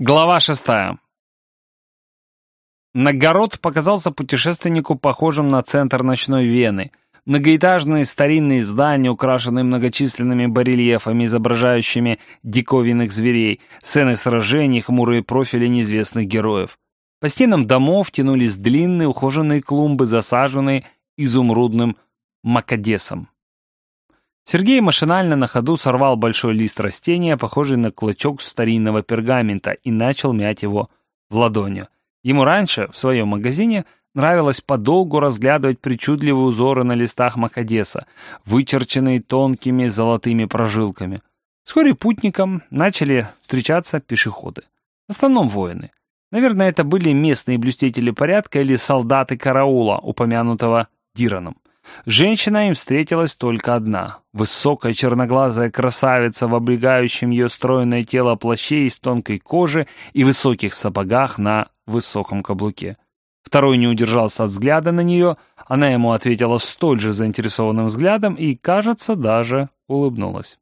Глава шестая. Нагород показался путешественнику похожим на центр ночной Вены. Многоэтажные старинные здания, украшенные многочисленными барельефами, изображающими диковинных зверей, сцены сражений, хмурые профили неизвестных героев. По стенам домов тянулись длинные ухоженные клумбы, засаженные изумрудным макадесом. Сергей машинально на ходу сорвал большой лист растения, похожий на клочок старинного пергамента, и начал мять его в ладонью. Ему раньше, в своем магазине, нравилось подолгу разглядывать причудливые узоры на листах Макадеса, вычерченные тонкими золотыми прожилками. Вскоре путникам начали встречаться пешеходы. В основном воины. Наверное, это были местные блюстители порядка или солдаты караула, упомянутого Дираном. Женщина им встретилась только одна. Высокая черноглазая красавица в облегающем ее стройное тело плаще из тонкой кожи и высоких сапогах на высоком каблуке. Второй не удержался от взгляда на нее, она ему ответила столь же заинтересованным взглядом и, кажется, даже улыбнулась.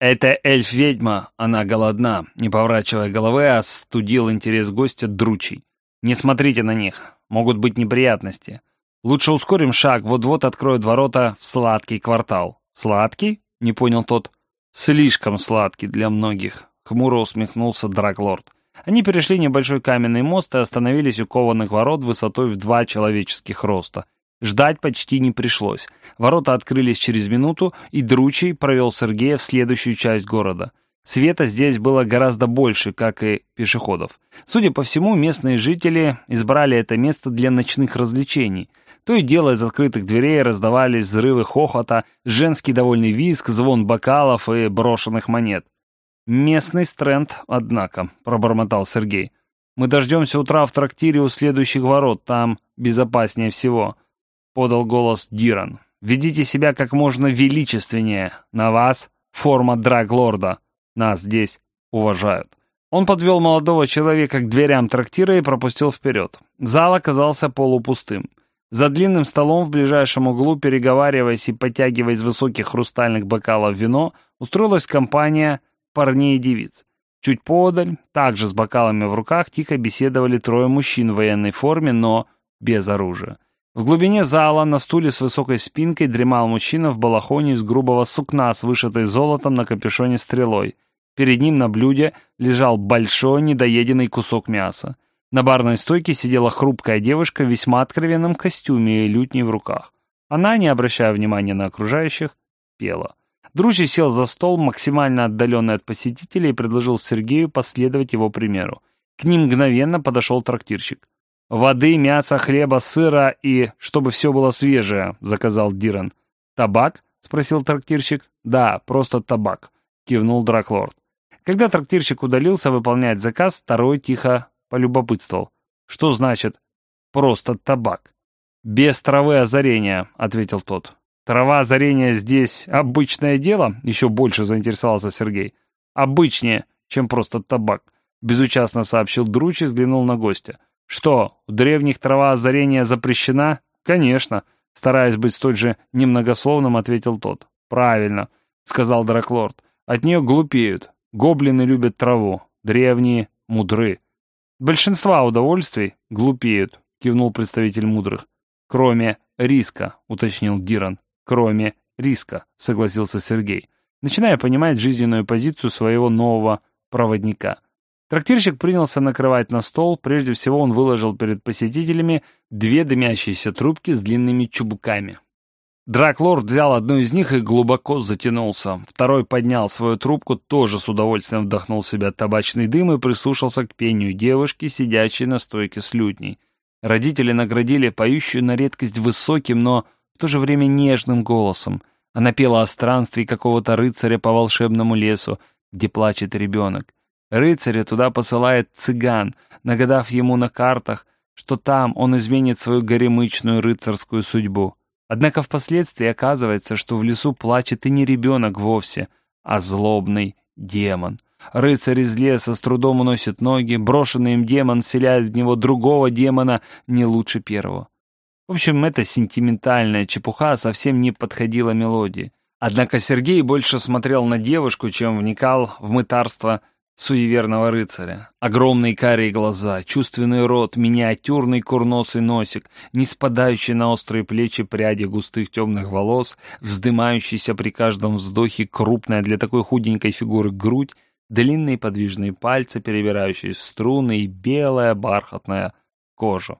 «Это эльф-ведьма, она голодна», — не поворачивая головы, остудил интерес гостя дручий. «Не смотрите на них, могут быть неприятности». Лучше ускорим шаг, вот-вот откроют ворота в сладкий квартал. Сладкий? Не понял тот. Слишком сладкий для многих. Хмуро усмехнулся Драглорд. Они перешли небольшой каменный мост и остановились у кованых ворот высотой в два человеческих роста. Ждать почти не пришлось. Ворота открылись через минуту, и Дручий провел Сергея в следующую часть города. Света здесь было гораздо больше, как и пешеходов. Судя по всему, местные жители избрали это место для ночных развлечений – то и дело из открытых дверей раздавались взрывы хохота, женский довольный визг, звон бокалов и брошенных монет. «Местный стренд, однако», — пробормотал Сергей. «Мы дождемся утра в трактире у следующих ворот, там безопаснее всего», — подал голос Диран. «Ведите себя как можно величественнее. На вас форма драглорда. Нас здесь уважают». Он подвел молодого человека к дверям трактира и пропустил вперед. Зал оказался полупустым. За длинным столом в ближайшем углу, переговариваясь и подтягивая из высоких хрустальных бокалов вино, устроилась компания парней и девиц. Чуть подаль, также с бокалами в руках, тихо беседовали трое мужчин в военной форме, но без оружия. В глубине зала на стуле с высокой спинкой дремал мужчина в балахоне из грубого сукна с вышитой золотом на капюшоне стрелой. Перед ним на блюде лежал большой недоеденный кусок мяса. На барной стойке сидела хрупкая девушка в весьма откровенном костюме и лютней в руках. Она, не обращая внимания на окружающих, пела. Дружи сел за стол, максимально отдаленный от посетителей, и предложил Сергею последовать его примеру. К ним мгновенно подошел трактирщик. «Воды, мяса, хлеба, сыра и чтобы все было свежее», — заказал Диран. «Табак?» — спросил трактирщик. «Да, просто табак», — кивнул Драклорд. Когда трактирщик удалился выполнять заказ, второй тихо полюбопытствовал. «Что значит просто табак?» «Без травы озарения», — ответил тот. «Трава озарения здесь обычное дело?» — еще больше заинтересовался Сергей. «Обычнее, чем просто табак», — безучастно сообщил Друч и взглянул на гостя. «Что, у древних трава озарения запрещена?» «Конечно», — стараясь быть столь же немногословным, ответил тот. «Правильно», — сказал Драклорд. «От нее глупеют. Гоблины любят траву. Древние мудры. Большинства удовольствий глупеют, кивнул представитель мудрых. Кроме риска, уточнил Диран. Кроме риска, согласился Сергей, начиная понимать жизненную позицию своего нового проводника. Трактирщик принялся накрывать на стол, прежде всего он выложил перед посетителями две дымящиеся трубки с длинными чубуками. Драклорд взял одну из них и глубоко затянулся. Второй поднял свою трубку, тоже с удовольствием вдохнул в себя табачный дым и прислушался к пению девушки, сидящей на стойке с лютней. Родители наградили поющую на редкость высоким, но в то же время нежным голосом. Она пела о странстве какого-то рыцаря по волшебному лесу, где плачет ребенок. Рыцаря туда посылает цыган, нагадав ему на картах, что там он изменит свою горемычную рыцарскую судьбу. Однако впоследствии оказывается, что в лесу плачет и не ребенок вовсе, а злобный демон. Рыцарь из леса с трудом уносит ноги, брошенный им демон вселяет в него другого демона не лучше первого. В общем, эта сентиментальная чепуха совсем не подходила мелодии. Однако Сергей больше смотрел на девушку, чем вникал в мытарство суеверного рыцаря. Огромные карие глаза, чувственный рот, миниатюрный курносый носик, не спадающий на острые плечи пряди густых темных волос, вздымающийся при каждом вздохе крупная для такой худенькой фигуры грудь, длинные подвижные пальцы, перебирающие струны и белая бархатная кожа.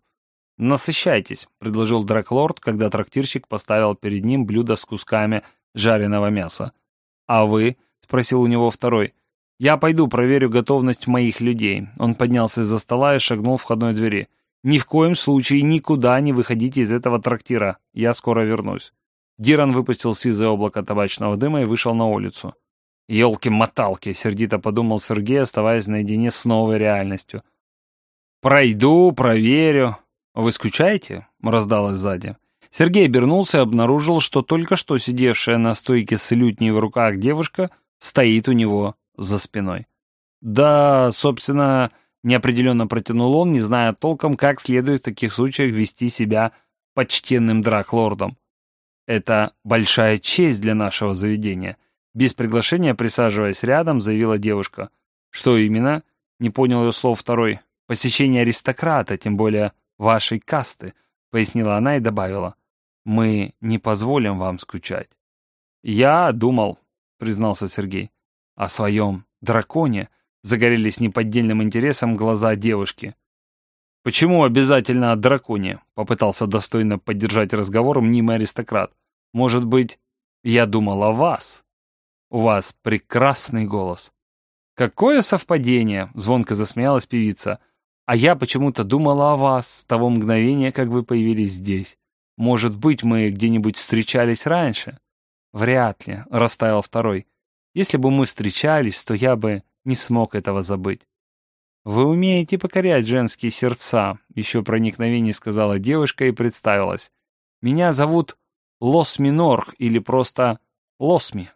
«Насыщайтесь», — предложил Драклорд, когда трактирщик поставил перед ним блюдо с кусками жареного мяса. «А вы?» — спросил у него второй. «Я пойду проверю готовность моих людей». Он поднялся из-за стола и шагнул в входной двери. «Ни в коем случае никуда не выходите из этого трактира. Я скоро вернусь». Диран выпустил сизое облако табачного дыма и вышел на улицу. «Елки-моталки!» — сердито подумал Сергей, оставаясь наедине с новой реальностью. «Пройду, проверю. Вы скучаете?» — раздалось сзади. Сергей обернулся и обнаружил, что только что сидевшая на стойке с лютней в руках девушка стоит у него за спиной. «Да, собственно...» — неопределенно протянул он, не зная толком, как следует в таких случаях вести себя почтенным драклордом. «Это большая честь для нашего заведения», — без приглашения, присаживаясь рядом, заявила девушка. «Что именно?» — не понял ее слов второй. «Посещение аристократа, тем более вашей касты», — пояснила она и добавила. Мы не позволим вам скучать. Я думал, признался Сергей, о своем драконе, загорелись неподдельным интересом глаза девушки. «Почему обязательно о драконе?» — попытался достойно поддержать разговор мнимый аристократ. «Может быть, я думал о вас? У вас прекрасный голос». «Какое совпадение!» — звонко засмеялась певица. «А я почему-то думала о вас с того мгновения, как вы появились здесь. Может быть, мы где-нибудь встречались раньше? Вряд ли, растаял второй. Если бы мы встречались, то я бы не смог этого забыть. Вы умеете покорять женские сердца, еще проникновение сказала девушка и представилась. Меня зовут Лосми Норх или просто Лосми.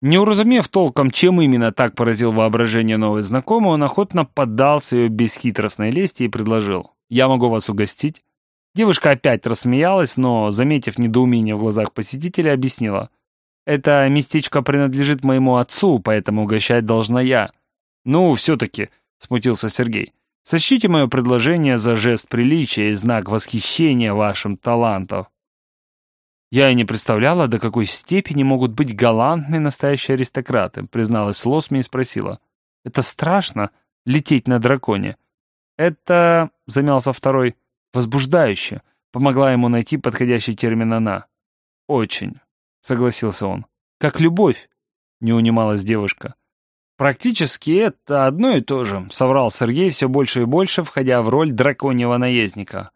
Не уразумев толком, чем именно так поразил воображение новой знакомой, он охотно поддался ее бесхитростной лести и предложил. «Я могу вас угостить?» Девушка опять рассмеялась, но, заметив недоумение в глазах посетителя, объяснила. «Это местечко принадлежит моему отцу, поэтому угощать должна я». «Ну, все-таки», — смутился Сергей, — «сочтите мое предложение за жест приличия и знак восхищения вашим талантом». «Я и не представляла, до какой степени могут быть галантные настоящие аристократы», призналась Лосми и спросила. «Это страшно, лететь на драконе?» «Это...» — замялся второй — Возбуждающе. Помогла ему найти подходящий термин она. Очень, согласился он. Как любовь, не унималась девушка. Практически это одно и то же, соврал Сергей все больше и больше, входя в роль драконьего наездника.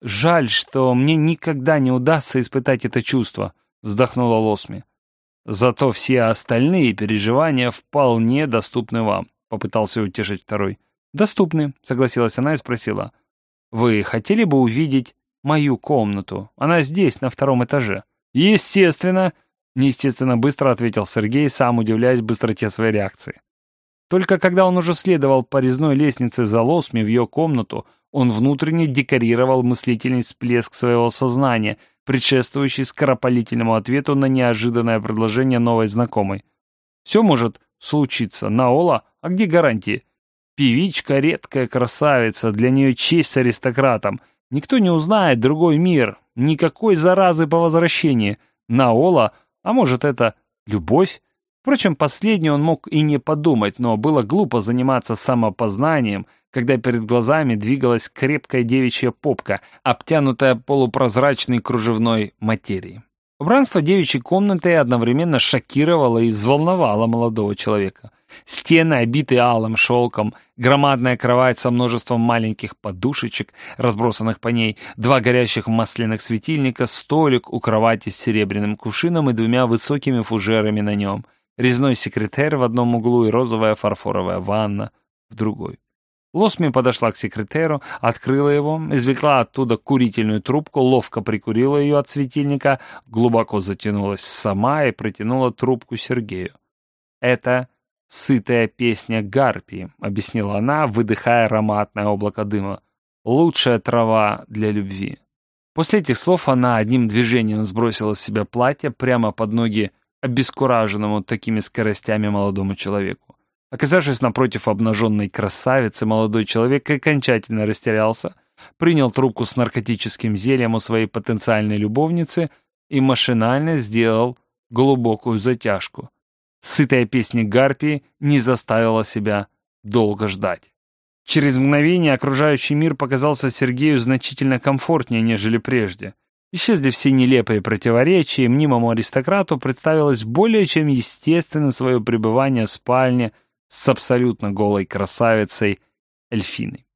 Жаль, что мне никогда не удастся испытать это чувство, вздохнула Лосми. Зато все остальные переживания вполне доступны вам, попытался утешить второй. Доступны, согласилась она и спросила. Вы хотели бы увидеть мою комнату? Она здесь, на втором этаже. Естественно, неестественно быстро ответил Сергей, сам удивляясь быстроте своей реакции. Только когда он уже следовал по резной лестнице за лосми в ее комнату, он внутренне декорировал мыслительный всплеск своего сознания, предшествующий скоропалительному ответу на неожиданное предложение новой знакомой. Все может случиться. Наола, а где гарантии? Певичка — редкая красавица, для нее честь с аристократом. Никто не узнает другой мир, никакой заразы по возвращении. Наола, а может это любовь? Впрочем, последний он мог и не подумать, но было глупо заниматься самопознанием, когда перед глазами двигалась крепкая девичья попка, обтянутая полупрозрачной кружевной материей. Убранство девичьей комнаты одновременно шокировало и взволновало молодого человека. Стены, обитые алым шелком, громадная кровать со множеством маленьких подушечек, разбросанных по ней, два горящих масляных светильника, столик у кровати с серебряным кувшином и двумя высокими фужерами на нем, резной секретарь в одном углу и розовая фарфоровая ванна в другой. Лосми подошла к секретеру, открыла его, извлекла оттуда курительную трубку, ловко прикурила ее от светильника, глубоко затянулась сама и протянула трубку Сергею. Это «Сытая песня гарпии», — объяснила она, выдыхая ароматное облако дыма. «Лучшая трава для любви». После этих слов она одним движением сбросила с себя платье прямо под ноги обескураженному такими скоростями молодому человеку. Оказавшись напротив обнаженной красавицы, молодой человек окончательно растерялся, принял трубку с наркотическим зельем у своей потенциальной любовницы и машинально сделал глубокую затяжку. Сытая песня Гарпии не заставила себя долго ждать. Через мгновение окружающий мир показался Сергею значительно комфортнее, нежели прежде. Исчезли все нелепые противоречия, и мнимому аристократу представилось более чем естественным свое пребывание в спальне с абсолютно голой красавицей Эльфиной.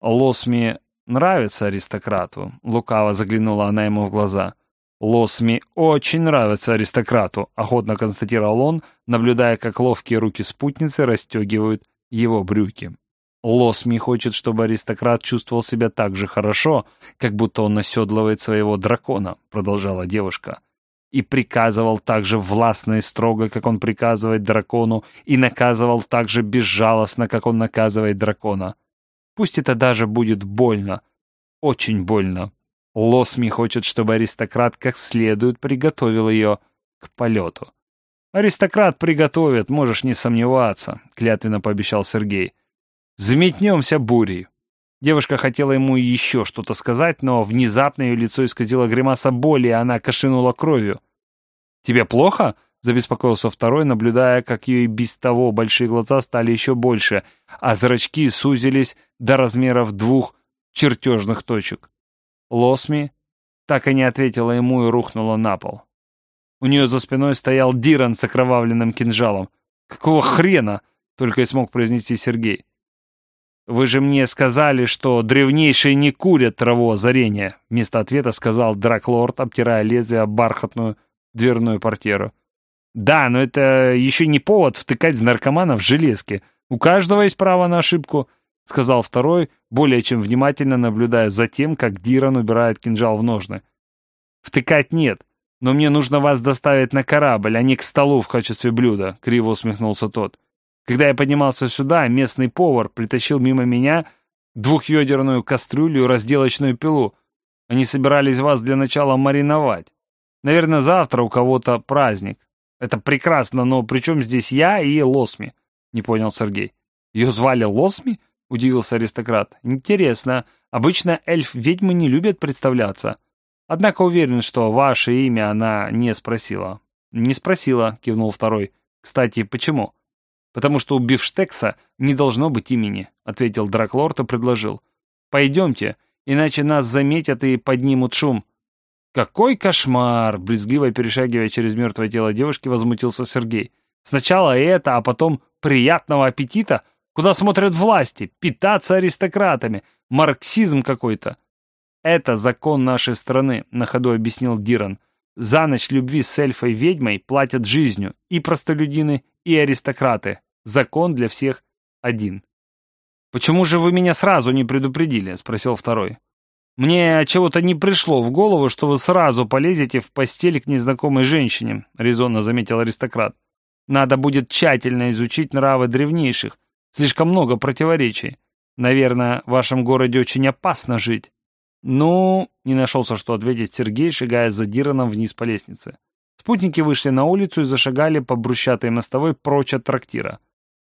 Лосми нравится аристократу, лукаво заглянула она ему в глаза. Лосми очень нравится аристократу, охотно констатировал он, наблюдая, как ловкие руки спутницы расстегивают его брюки. Лосми хочет, чтобы аристократ чувствовал себя так же хорошо, как будто он наседлывает своего дракона, продолжала девушка. И приказывал так же властно и строго, как он приказывает дракону, и наказывал так же безжалостно, как он наказывает дракона. Пусть это даже будет больно, очень больно. Лосми хочет, чтобы аристократ как следует приготовил ее к полету. «Аристократ приготовит, можешь не сомневаться», — клятвенно пообещал Сергей. Заметнемся бурей. Девушка хотела ему еще что-то сказать, но внезапно ее лицо исказило гримаса боли, и она кашинула кровью. «Тебе плохо?» — забеспокоился второй, наблюдая, как ее и без того большие глаза стали еще больше, а зрачки сузились до размеров двух чертежных точек. Лосми так и не ответила ему и рухнула на пол. У нее за спиной стоял Диран с окровавленным кинжалом. «Какого хрена?» — только и смог произнести Сергей. «Вы же мне сказали, что древнейшие не курят траву озарения», вместо ответа сказал Драклорд, обтирая лезвие об бархатную дверную портьеру. «Да, но это еще не повод втыкать в наркоманов железки. У каждого есть право на ошибку», сказал второй, более чем внимательно наблюдая за тем, как Диран убирает кинжал в ножны. «Втыкать нет, но мне нужно вас доставить на корабль, а не к столу в качестве блюда», криво усмехнулся тот. Когда я поднимался сюда, местный повар притащил мимо меня двухведерную кастрюлю и разделочную пилу. Они собирались вас для начала мариновать. Наверное, завтра у кого-то праздник. Это прекрасно, но при чем здесь я и Лосми? Не понял Сергей. Ее звали Лосми? Удивился аристократ. Интересно. Обычно эльф-ведьмы не любят представляться. Однако уверен, что ваше имя она не спросила. Не спросила, кивнул второй. Кстати, почему? потому что у Бифштекса не должно быть имени», — ответил Драклорд и предложил. «Пойдемте, иначе нас заметят и поднимут шум». «Какой кошмар!» — брезгливо перешагивая через мертвое тело девушки, возмутился Сергей. «Сначала это, а потом приятного аппетита? Куда смотрят власти? Питаться аристократами? Марксизм какой-то!» «Это закон нашей страны», — на ходу объяснил Диран. «За ночь любви с эльфой-ведьмой платят жизнью и простолюдины, и аристократы. Закон для всех один. «Почему же вы меня сразу не предупредили?» — спросил второй. «Мне чего-то не пришло в голову, что вы сразу полезете в постель к незнакомой женщине», — резонно заметил аристократ. «Надо будет тщательно изучить нравы древнейших. Слишком много противоречий. Наверное, в вашем городе очень опасно жить». «Ну...» — не нашелся, что ответить Сергей, шагая за вниз по лестнице. Спутники вышли на улицу и зашагали по брусчатой мостовой прочь от трактира.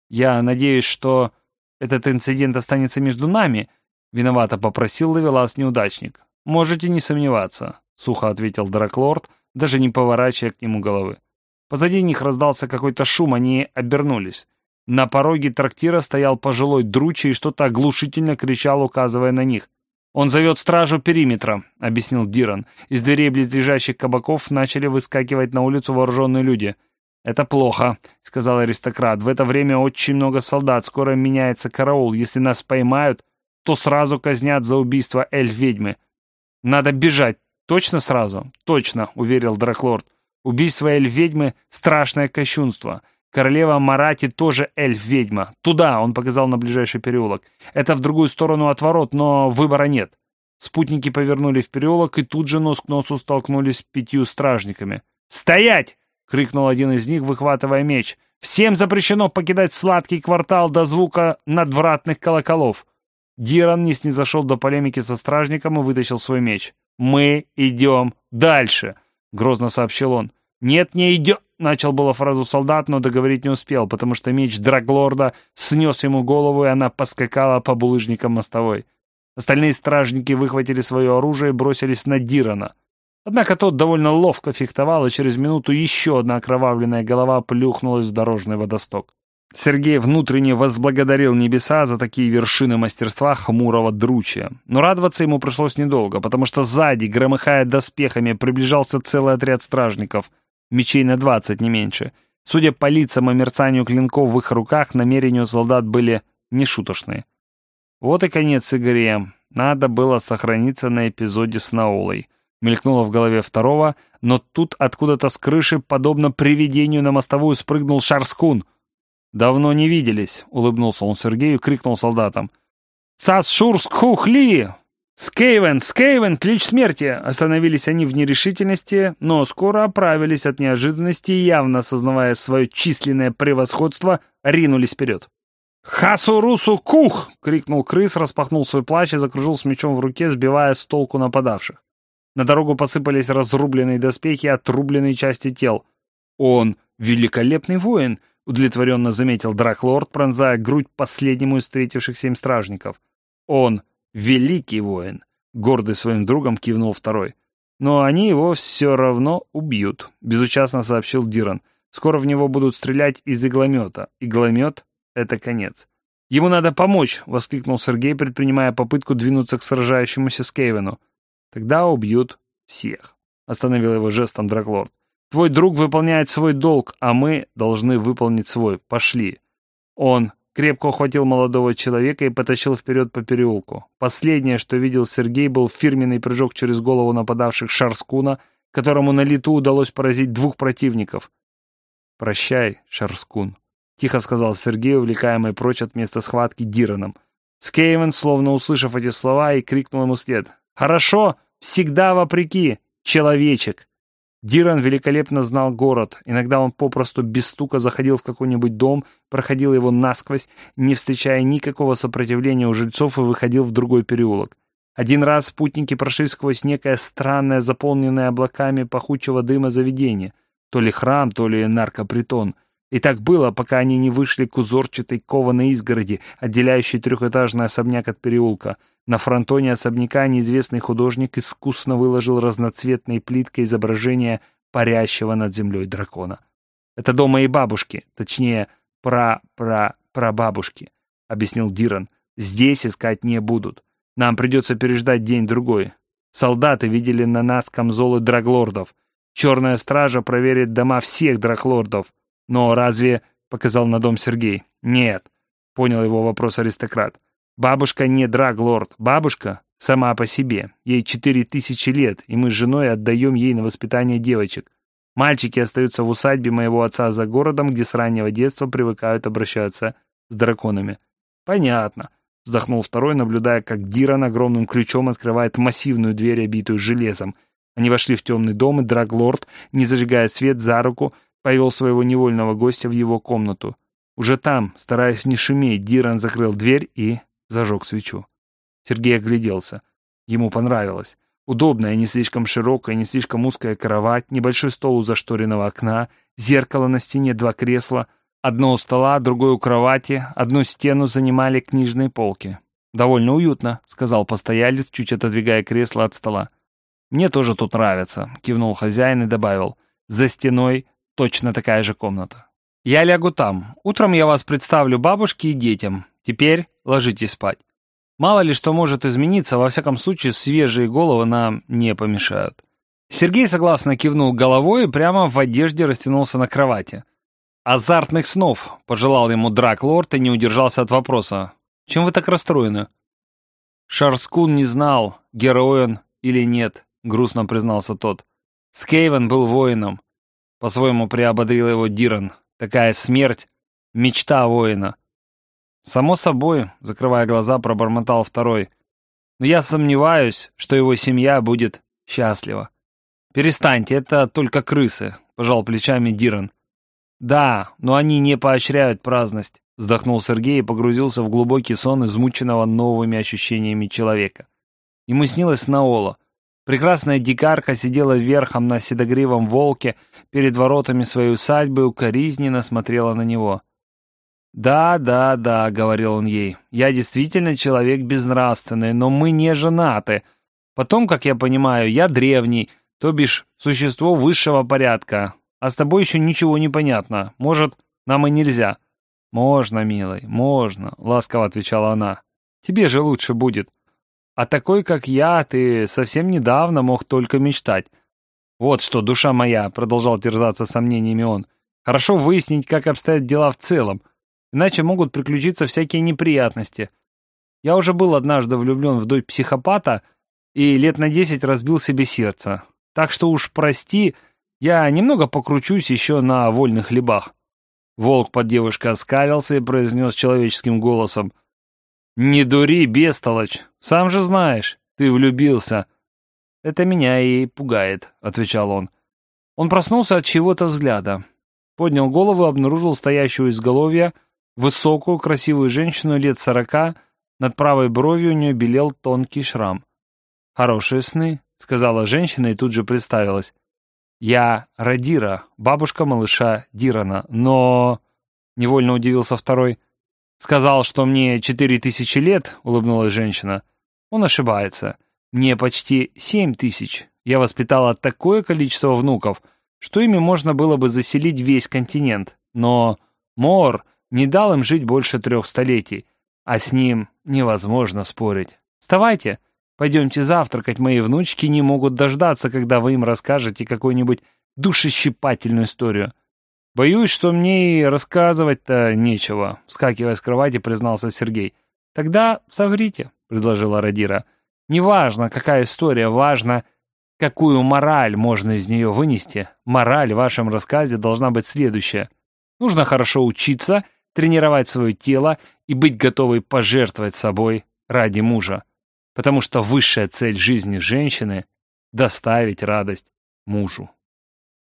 «Я надеюсь, что этот инцидент останется между нами», — виновато попросил Лавелас неудачник. «Можете не сомневаться», — сухо ответил Драклорд, даже не поворачивая к нему головы. Позади них раздался какой-то шум, они обернулись. На пороге трактира стоял пожилой дручий и что-то оглушительно кричал, указывая на них. «Он зовет стражу периметра», — объяснил Диран. Из дверей близлежащих кабаков начали выскакивать на улицу вооруженные люди — «Это плохо», — сказал аристократ. «В это время очень много солдат. Скоро меняется караул. Если нас поймают, то сразу казнят за убийство эльф-ведьмы. Надо бежать. Точно сразу?» «Точно», — уверил Драклорд. «Убийство эльф-ведьмы — страшное кощунство. Королева Марати тоже эльф-ведьма. Туда!» — он показал на ближайший переулок. «Это в другую сторону от ворот, но выбора нет». Спутники повернули в переулок и тут же нос к носу столкнулись с пятью стражниками. «Стоять!» — крикнул один из них, выхватывая меч. «Всем запрещено покидать сладкий квартал до звука надвратных колоколов!» Диран не снизошел до полемики со стражником и вытащил свой меч. «Мы идем дальше!» — грозно сообщил он. «Нет, не идем!» Начал было фразу солдат, но договорить не успел, потому что меч Драглорда снес ему голову, и она поскакала по булыжникам мостовой. Остальные стражники выхватили свое оружие и бросились на Дирана. Однако тот довольно ловко фехтовал, и через минуту еще одна окровавленная голова плюхнулась в дорожный водосток. Сергей внутренне возблагодарил небеса за такие вершины мастерства хмурого дручья. Но радоваться ему пришлось недолго, потому что сзади, громыхая доспехами, приближался целый отряд стражников, мечей на двадцать, не меньше. Судя по лицам и мерцанию клинков в их руках, намерения у солдат были нешуточные. Вот и конец игре. Надо было сохраниться на эпизоде с Наолой. Мелькнуло в голове второго, но тут откуда-то с крыши, подобно привидению на мостовую, спрыгнул Шарскун — «Давно не виделись», — улыбнулся он Сергею и крикнул солдатам. «Цас Шурск Хухли! Скейвен! Скейвен! Ключ смерти!» Остановились они в нерешительности, но скоро оправились от неожиданности и, явно осознавая свое численное превосходство, ринулись вперед. «Хасу Русу Кух!» — крикнул крыс, распахнул свой плащ и закружил с мечом в руке, сбивая с толку нападавших. На дорогу посыпались разрубленные доспехи и отрубленные части тел. «Он великолепный воин!» удовлетворенно заметил Драклорд, пронзая грудь последнему из встретившихся им стражников. «Он великий воин!» — гордый своим другом кивнул второй. «Но они его все равно убьют», — безучастно сообщил Диран. «Скоро в него будут стрелять из игломета. Игломет — это конец». «Ему надо помочь!» — воскликнул Сергей, предпринимая попытку двинуться к сражающемуся Скейвену. «Тогда убьют всех», — остановил его жестом Драклорд. Твой друг выполняет свой долг, а мы должны выполнить свой. Пошли». Он крепко ухватил молодого человека и потащил вперед по переулку. Последнее, что видел Сергей, был фирменный прыжок через голову нападавших Шарскуна, которому на лету удалось поразить двух противников. «Прощай, Шарскун», — тихо сказал Сергей, увлекаемый прочь от места схватки Дираном. Скейвен, словно услышав эти слова, и крикнул ему след. «Хорошо, всегда вопреки, человечек!» Диран великолепно знал город. Иногда он попросту без стука заходил в какой-нибудь дом, проходил его насквозь, не встречая никакого сопротивления у жильцов и выходил в другой переулок. Один раз спутники прошли сквозь некое странное, заполненное облаками пахучего дыма заведение. То ли храм, то ли наркопритон. И так было, пока они не вышли к узорчатой кованой изгороди, отделяющей трехэтажный особняк от переулка. На фронтоне особняка неизвестный художник искусно выложил разноцветной плиткой изображение парящего над землей дракона. «Это дом моей бабушки, точнее, пра-пра-прабабушки», — объяснил Диран. «Здесь искать не будут. Нам придется переждать день-другой. Солдаты видели на нас камзолы драглордов. Черная стража проверит дома всех драглордов. Но разве...» — показал на дом Сергей. «Нет», — понял его вопрос аристократ. Бабушка не драглорд, бабушка сама по себе. Ей четыре тысячи лет, и мы с женой отдаем ей на воспитание девочек. Мальчики остаются в усадьбе моего отца за городом, где с раннего детства привыкают обращаться с драконами. Понятно. Вздохнул второй, наблюдая, как Диран огромным ключом открывает массивную дверь, обитую железом. Они вошли в темный дом, и Драглорд, не зажигая свет за руку, повел своего невольного гостя в его комнату. Уже там, стараясь не шуметь, Диран закрыл дверь и зажег свечу. Сергей огляделся. Ему понравилось. Удобная, не слишком широкая, не слишком узкая кровать, небольшой стол у зашторенного окна, зеркало на стене, два кресла, одно у стола, другое у кровати, одну стену занимали книжные полки. «Довольно уютно», — сказал постоялец, чуть отодвигая кресло от стола. «Мне тоже тут нравится», — кивнул хозяин и добавил. «За стеной точно такая же комната». «Я лягу там. Утром я вас представлю бабушке и детям. Теперь ложитесь спать. Мало ли что может измениться, во всяком случае свежие головы нам не помешают. Сергей согласно кивнул головой и прямо в одежде растянулся на кровати. «Азартных снов», — пожелал ему Драк-лорд и не удержался от вопроса. «Чем вы так расстроены?» Шарскун не знал, герой он или нет, грустно признался тот. Скейвен был воином. По-своему приободрил его Диран. Такая смерть — мечта воина. «Само собой», — закрывая глаза, пробормотал второй. «Но я сомневаюсь, что его семья будет счастлива». «Перестаньте, это только крысы», — пожал плечами Диран. «Да, но они не поощряют праздность», — вздохнул Сергей и погрузился в глубокий сон измученного новыми ощущениями человека. Ему снилась Наола. Прекрасная дикарка сидела верхом на седогривом волке перед воротами своей усадьбы, укоризненно смотрела на него. «Да, да, да», — говорил он ей, — «я действительно человек безнравственный, но мы не женаты. Потом, как я понимаю, я древний, то бишь существо высшего порядка, а с тобой еще ничего не понятно. Может, нам и нельзя?» «Можно, милый, можно», — ласково отвечала она. «Тебе же лучше будет. А такой, как я, ты совсем недавно мог только мечтать. Вот что, душа моя», — продолжал терзаться сомнениями он, — «хорошо выяснить, как обстоят дела в целом, иначе могут приключиться всякие неприятности. Я уже был однажды влюблен в дочь психопата и лет на десять разбил себе сердце. Так что уж прости, я немного покручусь еще на вольных хлебах». Волк под девушкой оскалился и произнес человеческим голосом. «Не дури, бестолочь! Сам же знаешь, ты влюбился!» «Это меня и пугает», — отвечал он. Он проснулся от чего-то взгляда. Поднял голову и обнаружил стоящую изголовья высокую, красивую женщину лет сорока, над правой бровью у нее белел тонкий шрам. «Хорошие сны», — сказала женщина и тут же представилась. «Я Радира, бабушка малыша Дирана, но...» Невольно удивился второй. «Сказал, что мне четыре тысячи лет», — улыбнулась женщина. «Он ошибается. Мне почти семь тысяч. Я воспитала такое количество внуков, что ими можно было бы заселить весь континент. Но Мор не дал им жить больше трех столетий, а с ним невозможно спорить. Вставайте!» Пойдемте завтракать, мои внучки не могут дождаться, когда вы им расскажете какую-нибудь душещипательную историю. Боюсь, что мне и рассказывать-то нечего, вскакивая с кровати, признался Сергей. Тогда соврите, предложила Радира. Неважно, какая история, важно, какую мораль можно из нее вынести. Мораль в вашем рассказе должна быть следующая. Нужно хорошо учиться, тренировать свое тело и быть готовой пожертвовать собой ради мужа потому что высшая цель жизни женщины — доставить радость мужу.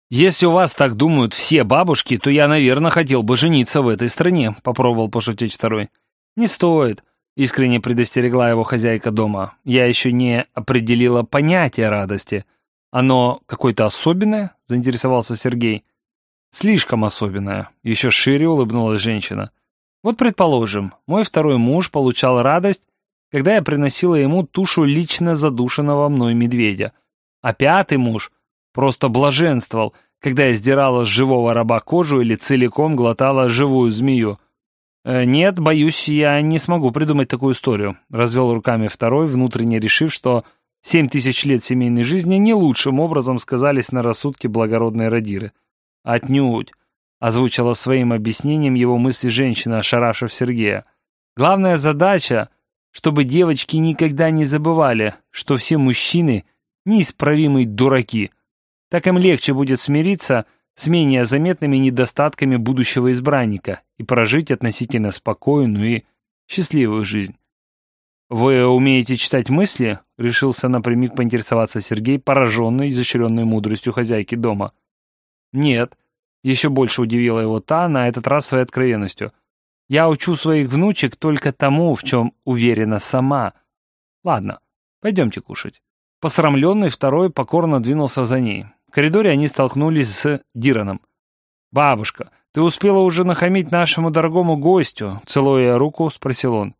«Если у вас так думают все бабушки, то я, наверное, хотел бы жениться в этой стране», — попробовал пошутить второй. «Не стоит», — искренне предостерегла его хозяйка дома. «Я еще не определила понятие радости. Оно какое-то особенное?» — заинтересовался Сергей. «Слишком особенное», — еще шире улыбнулась женщина. «Вот, предположим, мой второй муж получал радость когда я приносила ему тушу лично задушенного мной медведя. А пятый муж просто блаженствовал, когда я сдирала с живого раба кожу или целиком глотала живую змею. «Э, «Нет, боюсь, я не смогу придумать такую историю», — развел руками второй, внутренне решив, что семь тысяч лет семейной жизни не лучшим образом сказались на рассудке благородной Радиры. «Отнюдь», — озвучила своим объяснением его мысли женщина, ошаравшив Сергея. «Главная задача — чтобы девочки никогда не забывали, что все мужчины — неисправимые дураки. Так им легче будет смириться с менее заметными недостатками будущего избранника и прожить относительно спокойную и счастливую жизнь. «Вы умеете читать мысли?» — решился напрямик поинтересоваться Сергей, пораженный изощренной мудростью хозяйки дома. «Нет», — еще больше удивила его та, на этот раз своей откровенностью — я учу своих внучек только тому, в чем уверена сама. Ладно, пойдемте кушать. Посрамленный второй покорно двинулся за ней. Коридоре они столкнулись с Дираном. «Бабушка, ты успела уже нахамить нашему дорогому гостю?» Целуя руку, спросил он.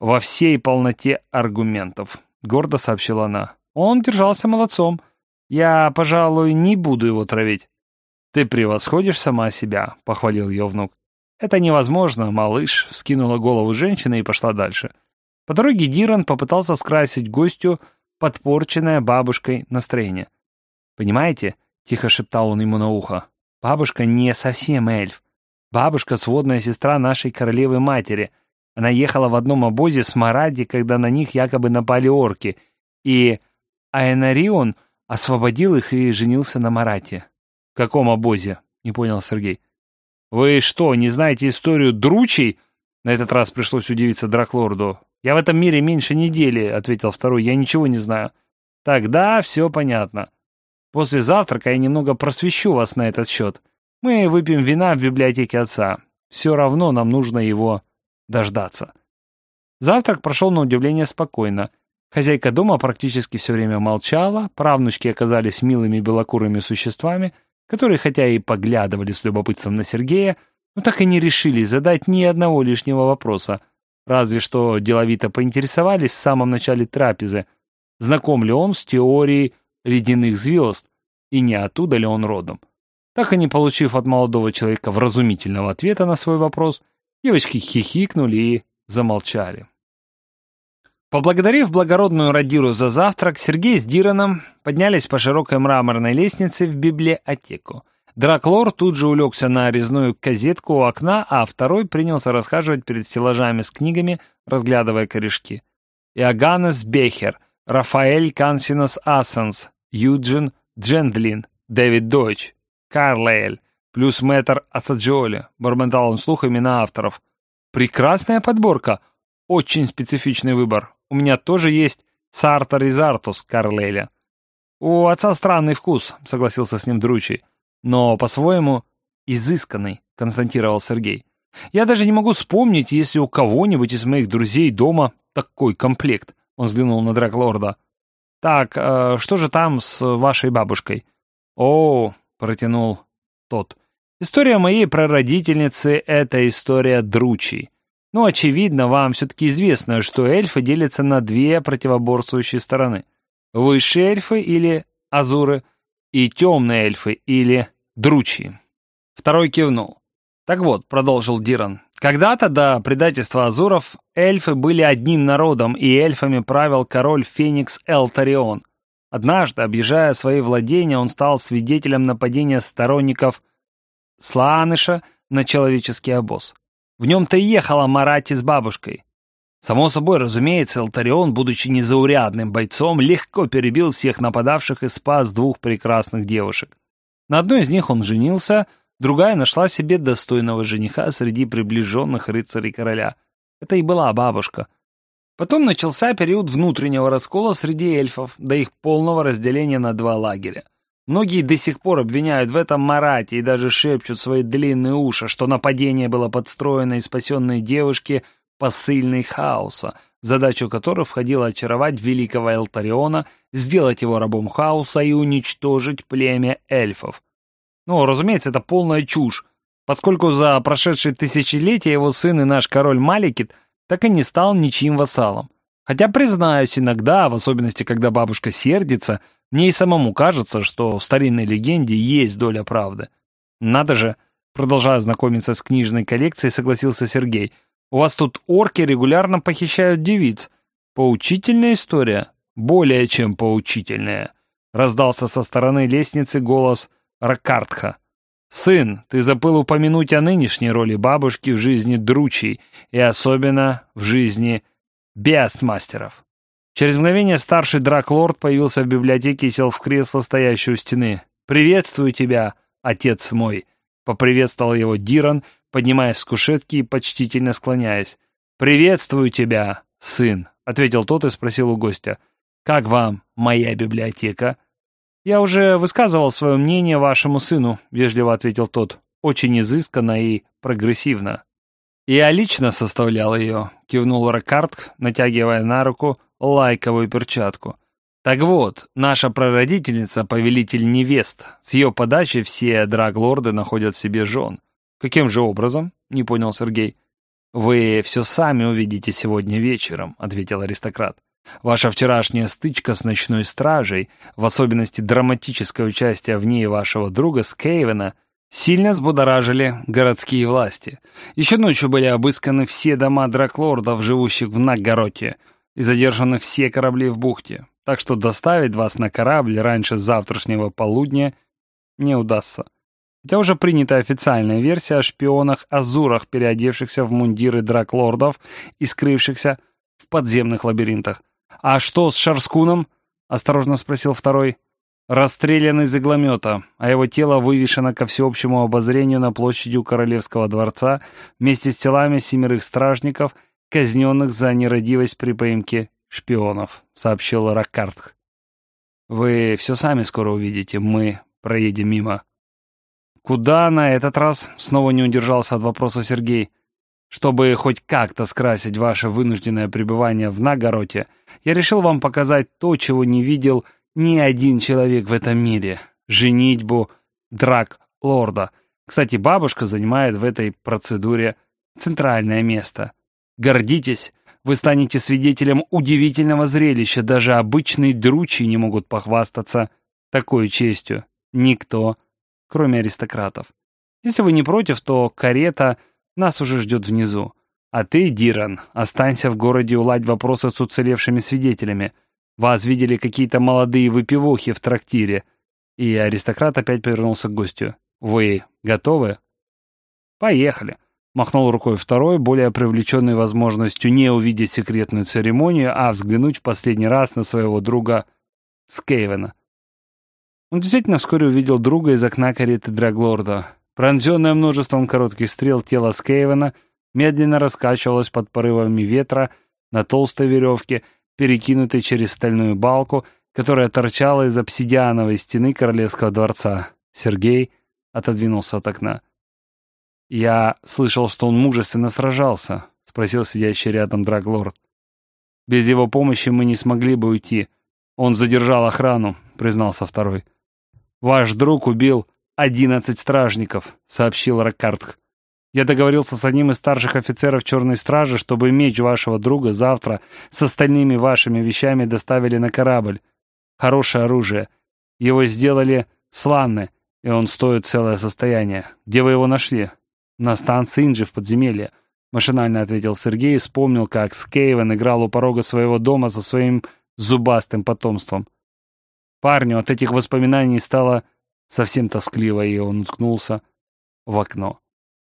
«Во всей полноте аргументов», — гордо сообщила она. «Он держался молодцом. Я, пожалуй, не буду его травить». «Ты превосходишь сама себя», — похвалил ее внук. «Это невозможно, малыш», — вскинула голову женщина и пошла дальше. По дороге Диран попытался скрасить гостю подпорченное бабушкой настроение. «Понимаете?» — тихо шептал он ему на ухо. «Бабушка не совсем эльф. Бабушка — сводная сестра нашей королевы-матери. Она ехала в одном обозе с Маради, когда на них якобы напали орки. И Аэнарион освободил их и женился на Марате». «В каком обозе?» — не понял Сергей. «Вы что, не знаете историю дручей?» На этот раз пришлось удивиться Драклорду. «Я в этом мире меньше недели», — ответил второй. «Я ничего не знаю». «Тогда все понятно. После завтрака я немного просвещу вас на этот счет. Мы выпьем вина в библиотеке отца. Все равно нам нужно его дождаться». Завтрак прошел на удивление спокойно. Хозяйка дома практически все время молчала, правнучки оказались милыми белокурыми существами, которые хотя и поглядывали с любопытством на Сергея, но так и не решили задать ни одного лишнего вопроса, разве что деловито поинтересовались в самом начале трапезы, знаком ли он с теорией ледяных звезд и не оттуда ли он родом. Так и не получив от молодого человека вразумительного ответа на свой вопрос, девочки хихикнули и замолчали. Поблагодарив благородную Радиру за завтрак, Сергей с Дираном поднялись по широкой мраморной лестнице в библиотеку. Драклор тут же улегся на резную казетку у окна, а второй принялся расхаживать перед стеллажами с книгами, разглядывая корешки. Иоганнес Бехер, Рафаэль Кансинос Ассенс, Юджин Джендлин, Дэвид Дойч, Карлейль, плюс мэтр Асаджоли, бормотал он слух имена авторов. Прекрасная подборка, очень специфичный выбор. У меня тоже есть Сартер и Зартус Карлейля. У отца странный вкус, согласился с ним Дручий но по-своему изысканный, констатировал Сергей. Я даже не могу вспомнить, если у кого-нибудь из моих друзей дома такой комплект. Он взглянул на Драклорда. Так, э, что же там с вашей бабушкой? О, протянул тот. История моей прародительницы — это история дручей. Ну, очевидно, вам все-таки известно, что эльфы делятся на две противоборствующие стороны. Высшие эльфы или азуры и темные эльфы или Дручи. Второй кивнул. Так вот, продолжил Диран, когда-то до предательства Азуров эльфы были одним народом, и эльфами правил король Феникс Элтарион. Однажды, объезжая свои владения, он стал свидетелем нападения сторонников Слааныша на человеческий обоз. В нем-то и ехала Марати с бабушкой. Само собой, разумеется, Элтарион, будучи незаурядным бойцом, легко перебил всех нападавших и спас двух прекрасных девушек. На одной из них он женился, другая нашла себе достойного жениха среди приближенных рыцарей короля. Это и была бабушка. Потом начался период внутреннего раскола среди эльфов, до их полного разделения на два лагеря. Многие до сих пор обвиняют в этом Марате и даже шепчут свои длинные уши, что нападение было подстроено и спасенные девушки посыльной хаоса, задачу которой входило очаровать великого Элтариона, сделать его рабом хаоса и уничтожить племя эльфов. Ну, разумеется, это полная чушь, поскольку за прошедшие тысячелетия его сын и наш король Маликит так и не стал ничьим вассалом. Хотя, признаюсь, иногда, в особенности, когда бабушка сердится, мне и самому кажется, что в старинной легенде есть доля правды. Надо же, продолжая знакомиться с книжной коллекцией, согласился Сергей, у вас тут орки регулярно похищают девиц. Поучительная история? Более чем поучительная. Раздался со стороны лестницы голос Ракартха. «Сын, ты забыл упомянуть о нынешней роли бабушки в жизни дручей и особенно в жизни бестмастеров». Через мгновение старший драклорд появился в библиотеке и сел в кресло, стоящее у стены. «Приветствую тебя, отец мой!» — поприветствовал его Диран, поднимаясь с кушетки и почтительно склоняясь. «Приветствую тебя, сын!» — ответил тот и спросил у гостя. «Как вам моя библиотека?» «Я уже высказывал свое мнение вашему сыну», — вежливо ответил тот. «Очень изысканно и прогрессивно». «Я лично составлял ее», — кивнул Ракарт, натягивая на руку лайковую перчатку. «Так вот, наша прародительница — повелитель невест. С ее подачи все драглорды находят себе жен». «Каким же образом?» — не понял Сергей. «Вы все сами увидите сегодня вечером», — ответил аристократ. Ваша вчерашняя стычка с ночной стражей, в особенности драматическое участие в ней вашего друга Скейвена, сильно взбудоражили городские власти. Еще ночью были обысканы все дома драклордов, живущих в Нагороте, и задержаны все корабли в бухте. Так что доставить вас на корабль раньше завтрашнего полудня не удастся. Хотя уже принята официальная версия о шпионах-азурах, переодевшихся в мундиры драклордов и скрывшихся в подземных лабиринтах. «А что с Шарскуном?» — осторожно спросил второй. «Расстрелян из игломета, а его тело вывешено ко всеобщему обозрению на площади у Королевского дворца вместе с телами семерых стражников, казненных за нерадивость при поимке шпионов», — сообщил Раккартх. «Вы все сами скоро увидите, мы проедем мимо». «Куда на этот раз?» — снова не удержался от вопроса Сергей. Чтобы хоть как-то скрасить ваше вынужденное пребывание в Нагороте, Я решил вам показать то, чего не видел ни один человек в этом мире. Женитьбу драк лорда. Кстати, бабушка занимает в этой процедуре центральное место. Гордитесь, вы станете свидетелем удивительного зрелища. Даже обычные дручи не могут похвастаться такой честью. Никто, кроме аристократов. Если вы не против, то карета нас уже ждет внизу. А ты, Диран, останься в городе уладь вопросы с уцелевшими свидетелями. Вас видели какие-то молодые выпивохи в трактире. И аристократ опять повернулся к гостю. Вы готовы? Поехали. Махнул рукой второй, более привлеченный возможностью не увидеть секретную церемонию, а взглянуть в последний раз на своего друга Скейвена. Он действительно вскоре увидел друга из окна кареты Драглорда. Пронзенное множеством коротких стрел тело Скейвена медленно раскачивалось под порывами ветра на толстой веревке, перекинутой через стальную балку, которая торчала из обсидиановой стены королевского дворца. Сергей отодвинулся от окна. «Я слышал, что он мужественно сражался», — спросил сидящий рядом Драглорд. «Без его помощи мы не смогли бы уйти. Он задержал охрану», — признался второй. «Ваш друг убил одиннадцать стражников», — сообщил Раккартх. «Я договорился с одним из старших офицеров Черной Стражи, чтобы меч вашего друга завтра с остальными вашими вещами доставили на корабль. Хорошее оружие. Его сделали сланны, и он стоит целое состояние. Где вы его нашли?» «На станции Инджи в подземелье», — машинально ответил Сергей и вспомнил, как Скейвен играл у порога своего дома со своим зубастым потомством. Парню от этих воспоминаний стало совсем тоскливо, и он уткнулся в окно.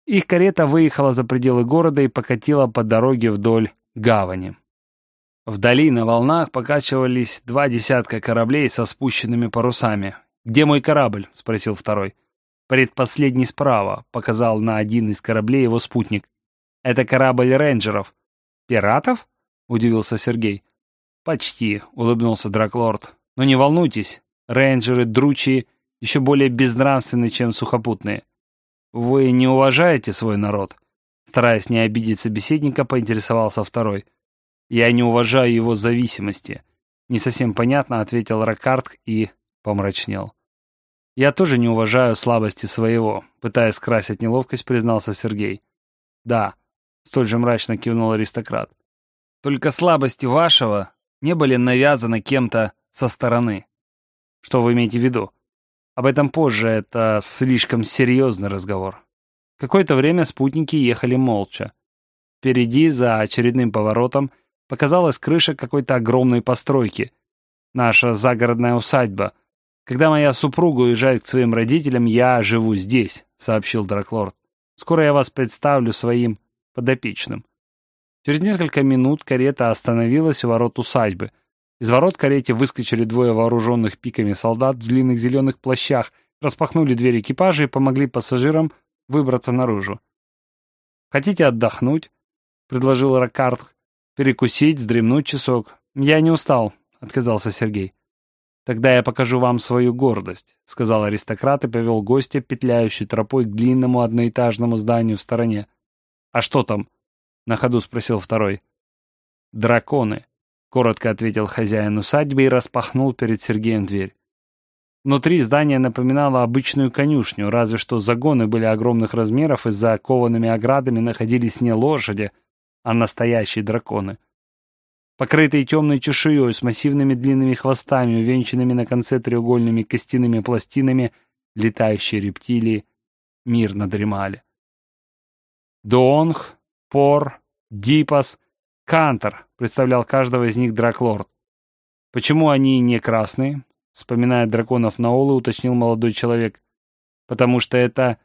Их карета выехала за пределы города и покатила по дороге вдоль гавани. Вдали на волнах покачивались два десятка кораблей со спущенными парусами. «Где мой корабль?» — спросил второй. «Предпоследний справа», — показал на один из кораблей его спутник. «Это корабль рейнджеров». «Пиратов?» — удивился Сергей. «Почти», — улыбнулся Драклорд. «Но не волнуйтесь, рейнджеры Дручи еще более безнравственны, чем сухопутные. Вы не уважаете свой народ?» Стараясь не обидеть собеседника, поинтересовался второй. «Я не уважаю его зависимости», — не совсем понятно ответил Ракард и помрачнел. «Я тоже не уважаю слабости своего», — пытаясь скрасить неловкость, признался Сергей. «Да», — столь же мрачно кивнул аристократ. «Только слабости вашего не были навязаны кем-то со стороны». «Что вы имеете в виду?» «Об этом позже, это слишком серьезный разговор». Какое-то время спутники ехали молча. Впереди, за очередным поворотом, показалась крыша какой-то огромной постройки. Наша загородная усадьба — «Когда моя супруга уезжает к своим родителям, я живу здесь», — сообщил Драклорд. «Скоро я вас представлю своим подопечным». Через несколько минут карета остановилась у ворот усадьбы. Из ворот карете выскочили двое вооруженных пиками солдат в длинных зеленых плащах, распахнули дверь экипажа и помогли пассажирам выбраться наружу. «Хотите отдохнуть?» — предложил Ракард. «Перекусить, вздремнуть часок». «Я не устал», — отказался Сергей. «Тогда я покажу вам свою гордость», — сказал аристократ и повел гостя, петляющей тропой к длинному одноэтажному зданию в стороне. «А что там?» — на ходу спросил второй. «Драконы», — коротко ответил хозяин усадьбы и распахнул перед Сергеем дверь. Внутри здание напоминало обычную конюшню, разве что загоны были огромных размеров и за коваными оградами находились не лошади, а настоящие драконы покрытые темной чешуей с массивными длинными хвостами, увенчанными на конце треугольными костяными пластинами, летающие рептилии мирно дремали. Донг, Пор, Дипас, Кантор представлял каждого из них Драклорд. Почему они не красные? Вспоминая драконов Наолы, уточнил молодой человек. Потому что это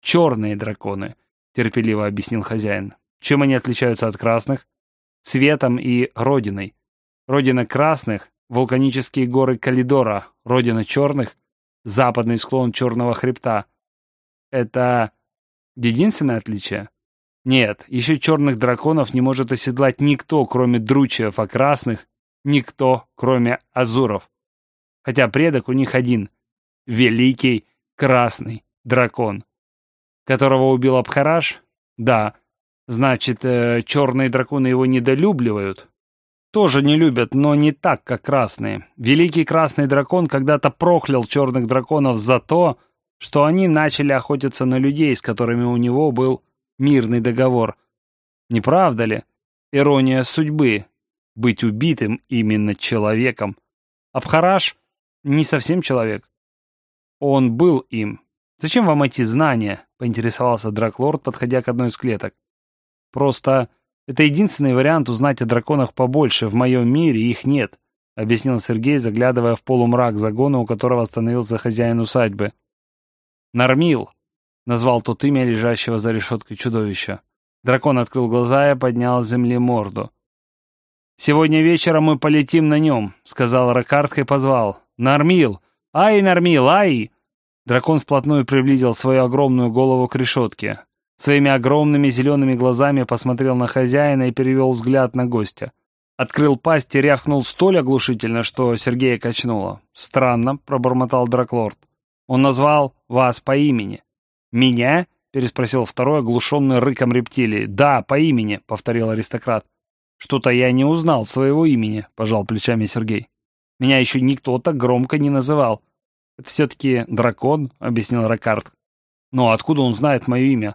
черные драконы, терпеливо объяснил хозяин. Чем они отличаются от красных? цветом и родиной. Родина красных — вулканические горы Калидора, родина черных — западный склон Черного хребта. Это единственное отличие? Нет, еще черных драконов не может оседлать никто, кроме дручьев, а красных — никто, кроме азуров. Хотя предок у них один — великий красный дракон. Которого убил Абхараш? Да, Значит, э, черные драконы его недолюбливают? тоже не любят, но не так, как красные. Великий красный дракон когда-то проклял черных драконов за то, что они начали охотиться на людей, с которыми у него был мирный договор. Не правда ли? Ирония судьбы — быть убитым именно человеком. Абхараш не совсем человек. Он был им. «Зачем вам эти знания?» — поинтересовался Драклорд, подходя к одной из клеток. «Просто это единственный вариант узнать о драконах побольше. В моем мире их нет», — объяснил Сергей, заглядывая в полумрак загона, у которого остановился хозяин усадьбы. «Нормил», — назвал тот имя лежащего за решеткой чудовища. Дракон открыл глаза и поднял с земли морду. «Сегодня вечером мы полетим на нем», — сказал Ракардх и позвал. «Нормил! Ай, Нормил, ай!» Дракон вплотную приблизил свою огромную голову к решетке. Своими огромными зелеными глазами посмотрел на хозяина и перевел взгляд на гостя. Открыл пасть и рявкнул столь оглушительно, что Сергея качнуло. «Странно», — пробормотал Драклорд. «Он назвал вас по имени». «Меня?» — переспросил второй, оглушенный рыком рептилии. «Да, по имени», — повторил аристократ. «Что-то я не узнал своего имени», — пожал плечами Сергей. «Меня еще никто так громко не называл». «Это все-таки дракон», — объяснил Ракард. «Но откуда он знает мое имя?»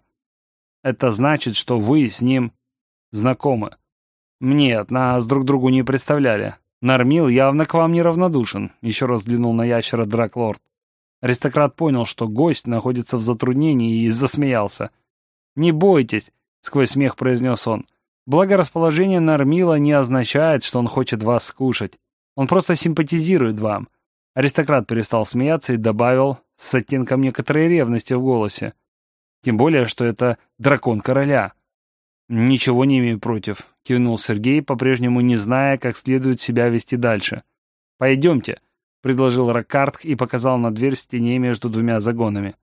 Это значит, что вы с ним знакомы. Нет, нас друг другу не представляли. Нормил явно к вам неравнодушен, еще раз взглянул на ящера Драклорд. Аристократ понял, что гость находится в затруднении и засмеялся. «Не бойтесь», — сквозь смех произнес он. «Благорасположение Нормила не означает, что он хочет вас скушать. Он просто симпатизирует вам». Аристократ перестал смеяться и добавил с оттенком некоторой ревности в голосе. Тем более, что это дракон короля. «Ничего не имею против», — кивнул Сергей, по-прежнему не зная, как следует себя вести дальше. «Пойдемте», — предложил Раккартх и показал на дверь в стене между двумя загонами.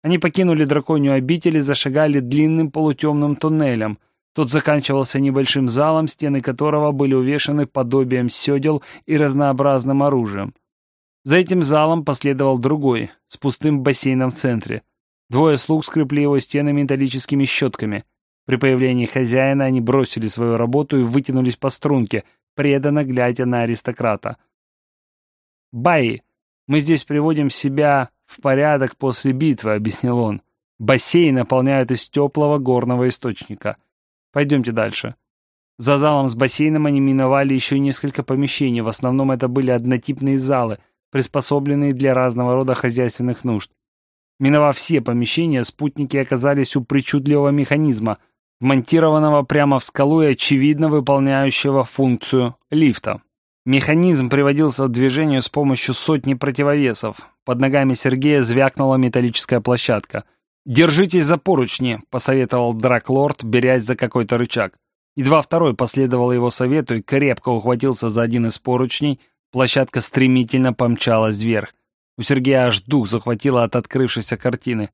Они покинули драконью обитель и зашагали длинным полутемным туннелем. Тот заканчивался небольшим залом, стены которого были увешаны подобием седел и разнообразным оружием. За этим залом последовал другой, с пустым бассейном в центре. Двое слуг скрепли его стены металлическими щетками. При появлении хозяина они бросили свою работу и вытянулись по струнке, преданно глядя на аристократа. «Баи, мы здесь приводим себя в порядок после битвы», — объяснил он. «Бассейн наполняют из теплого горного источника. Пойдемте дальше». За залом с бассейном они миновали еще несколько помещений, в основном это были однотипные залы, приспособленные для разного рода хозяйственных нужд. Миновав все помещения, спутники оказались у причудливого механизма, вмонтированного прямо в скалу и очевидно выполняющего функцию лифта. Механизм приводился в движение с помощью сотни противовесов. Под ногами Сергея звякнула металлическая площадка. «Держитесь за поручни», — посоветовал Драклорд, берясь за какой-то рычаг. Едва второй последовал его совету и крепко ухватился за один из поручней, площадка стремительно помчалась вверх. У Сергея аж дух захватило от открывшейся картины.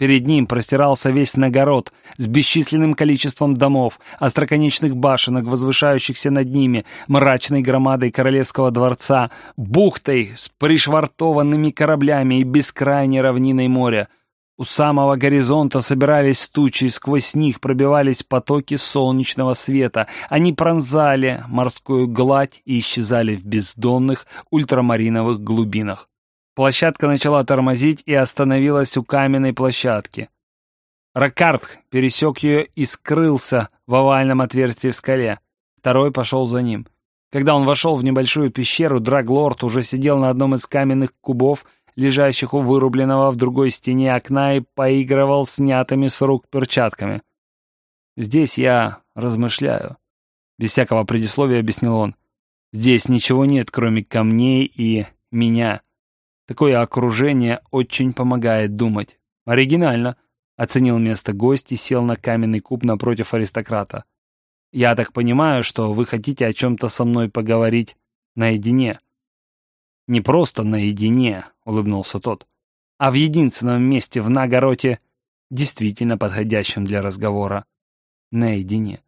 Перед ним простирался весь нагород с бесчисленным количеством домов, остроконечных башенок, возвышающихся над ними, мрачной громадой королевского дворца, бухтой с пришвартованными кораблями и бескрайней равниной моря. У самого горизонта собирались тучи, и сквозь них пробивались потоки солнечного света. Они пронзали морскую гладь и исчезали в бездонных ультрамариновых глубинах. Площадка начала тормозить и остановилась у каменной площадки. Раккард пересек ее и скрылся в овальном отверстии в скале. Второй пошел за ним. Когда он вошел в небольшую пещеру, Драглорд уже сидел на одном из каменных кубов, лежащих у вырубленного в другой стене окна, и поигрывал снятыми с рук перчатками. «Здесь я размышляю», — без всякого предисловия объяснил он. «Здесь ничего нет, кроме камней и меня. Такое окружение очень помогает думать. Оригинально, оценил место гость и сел на каменный куб напротив аристократа. Я так понимаю, что вы хотите о чем-то со мной поговорить наедине. Не просто наедине, улыбнулся тот, а в единственном месте в Нагороте, действительно подходящем для разговора. Наедине.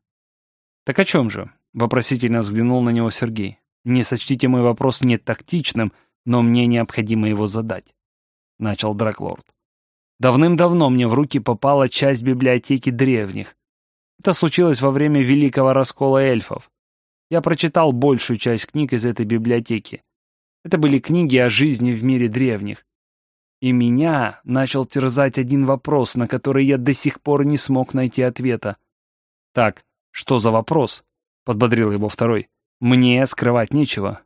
Так о чем же? Вопросительно взглянул на него Сергей. Не сочтите мой вопрос не тактичным, но мне необходимо его задать», — начал Драклорд. «Давным-давно мне в руки попала часть библиотеки древних. Это случилось во время Великого Раскола эльфов. Я прочитал большую часть книг из этой библиотеки. Это были книги о жизни в мире древних. И меня начал терзать один вопрос, на который я до сих пор не смог найти ответа. «Так, что за вопрос?» — подбодрил его второй. «Мне скрывать нечего».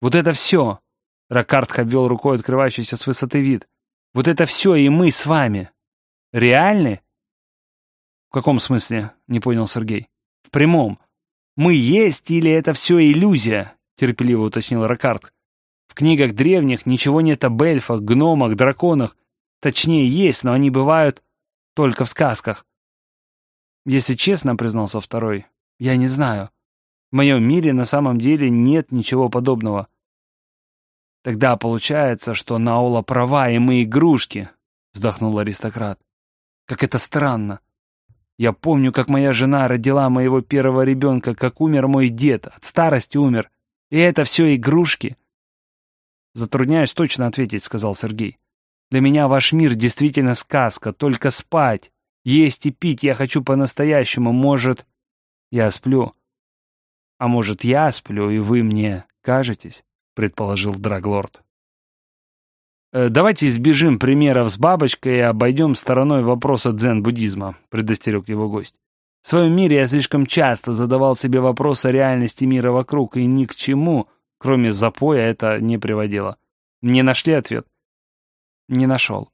«Вот это все!» — Ракард обвел рукой открывающийся с высоты вид. «Вот это все и мы с вами. Реальны?» «В каком смысле?» — не понял Сергей. «В прямом. Мы есть или это все иллюзия?» — терпеливо уточнил Ракард. «В книгах древних ничего нет об эльфах, гномах, драконах. Точнее, есть, но они бывают только в сказках. Если честно, признался второй, я не знаю. В моем мире на самом деле нет ничего подобного. Тогда получается, что Наула права, и мы игрушки, вздохнул аристократ. Как это странно. Я помню, как моя жена родила моего первого ребенка, как умер мой дед, от старости умер. И это все игрушки. Затрудняюсь точно ответить, сказал Сергей. Для меня ваш мир действительно сказка, только спать, есть и пить я хочу по-настоящему, может, я сплю. А может, я сплю, и вы мне кажетесь, предположил Драглорд. «Э, «Давайте избежим примеров с бабочкой и обойдем стороной вопроса дзен-буддизма», — предостерег его гость. «В своем мире я слишком часто задавал себе вопрос о реальности мира вокруг, и ни к чему, кроме запоя, это не приводило. Не нашли ответ?» «Не нашел».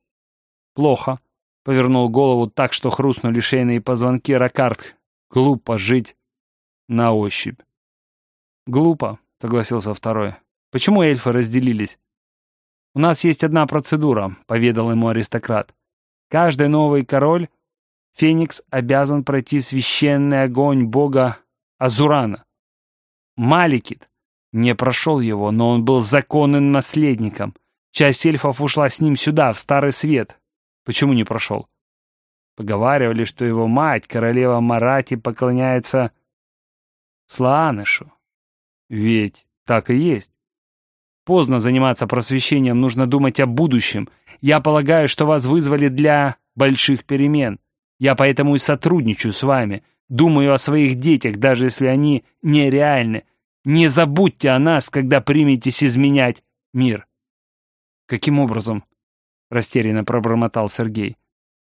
«Плохо», — повернул голову так, что хрустнули шейные позвонки Ракард. «Глупо жить на ощупь». «Глупо», — согласился второй. «Почему эльфы разделились?» «У нас есть одна процедура», — поведал ему аристократ. «Каждый новый король, Феникс, обязан пройти священный огонь бога Азурана. Маликит не прошел его, но он был законным наследником. Часть эльфов ушла с ним сюда, в Старый Свет. Почему не прошел? Поговаривали, что его мать, королева Марати, поклоняется Слаанышу. Ведь так и есть. Поздно заниматься просвещением, нужно думать о будущем. Я полагаю, что вас вызвали для больших перемен. Я поэтому и сотрудничаю с вами. Думаю о своих детях, даже если они нереальны. Не забудьте о нас, когда приметесь изменять мир. Каким образом? Растерянно пробормотал Сергей.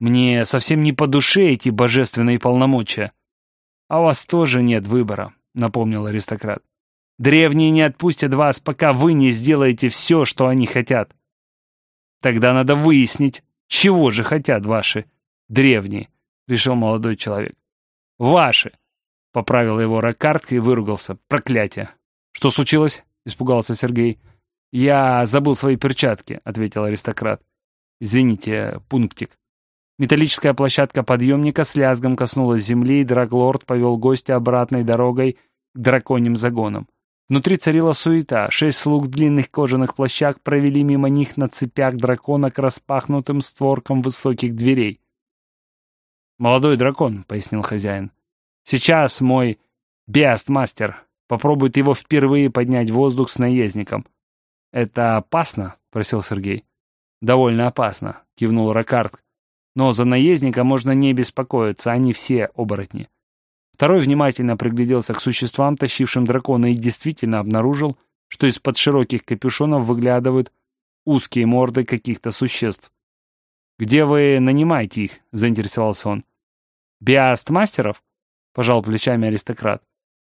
Мне совсем не по душе эти божественные полномочия. А у вас тоже нет выбора, напомнил аристократ. Древние не отпустят вас, пока вы не сделаете все, что они хотят. Тогда надо выяснить, чего же хотят ваши древние, решил молодой человек. Ваши, поправил его Ракард и выругался. Проклятие. Что случилось? Испугался Сергей. Я забыл свои перчатки, ответил аристократ. Извините, пунктик. Металлическая площадка подъемника с лязгом коснулась земли, и Драглорд повел гостя обратной дорогой к драконьим загонам. Внутри царила суета. Шесть слуг в длинных кожаных плащах провели мимо них на цепях дракона к распахнутым створкам высоких дверей. «Молодой дракон», — пояснил хозяин. «Сейчас мой Биаст-мастер попробует его впервые поднять в воздух с наездником». «Это опасно?» — просил Сергей. «Довольно опасно», — кивнул Ракард. «Но за наездника можно не беспокоиться, они все оборотни». Второй внимательно пригляделся к существам, тащившим дракона, и действительно обнаружил, что из-под широких капюшонов выглядывают узкие морды каких-то существ. «Где вы нанимаете их?» — заинтересовался он. «Биаст-мастеров?» — пожал плечами аристократ.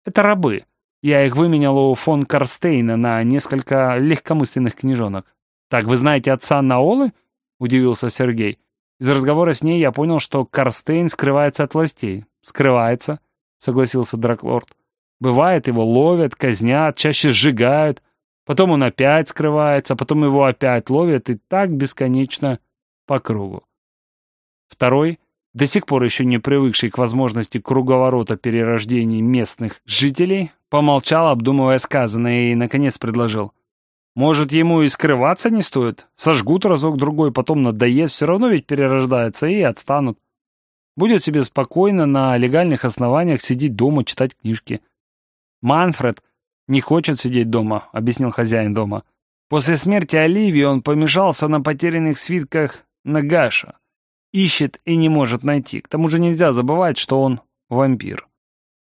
«Это рабы. Я их выменял у фон Карстейна на несколько легкомысленных книжонок». «Так вы знаете отца Наолы?» — удивился Сергей. Из разговора с ней я понял, что Карстейн скрывается от властей. «Скрывается», — согласился Драклорд. «Бывает, его ловят, казнят, чаще сжигают. Потом он опять скрывается, потом его опять ловят, и так бесконечно по кругу». Второй, до сих пор еще не привыкший к возможности круговорота перерождений местных жителей, помолчал, обдумывая сказанное, и, наконец, предложил. «Может, ему и скрываться не стоит? Сожгут разок-другой, потом надоест, все равно ведь перерождается, и отстанут. Будет себе спокойно на легальных основаниях сидеть дома, читать книжки. Манфред не хочет сидеть дома, объяснил хозяин дома. После смерти Оливии он помешался на потерянных свитках Нагаша. Ищет и не может найти. К тому же нельзя забывать, что он вампир.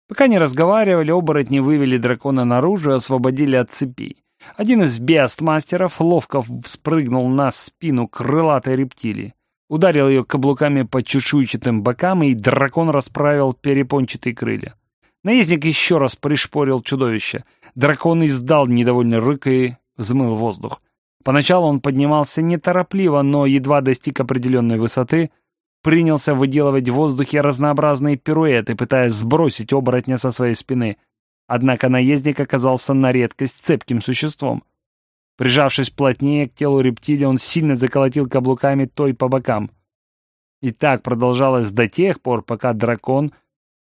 Пока не разговаривали, оборотни вывели дракона наружу и освободили от цепей. Один из бестмастеров ловко спрыгнул на спину крылатой рептилии. Ударил ее каблуками по чешуйчатым бокам, и дракон расправил перепончатые крылья. Наездник еще раз пришпорил чудовище. Дракон издал недовольный рык и взмыл воздух. Поначалу он поднимался неторопливо, но едва достиг определенной высоты, принялся выделывать в воздухе разнообразные пируэты, пытаясь сбросить оборотня со своей спины. Однако наездник оказался на редкость цепким существом. Прижавшись плотнее к телу рептилии, он сильно заколотил каблуками той по бокам. И так продолжалось до тех пор, пока дракон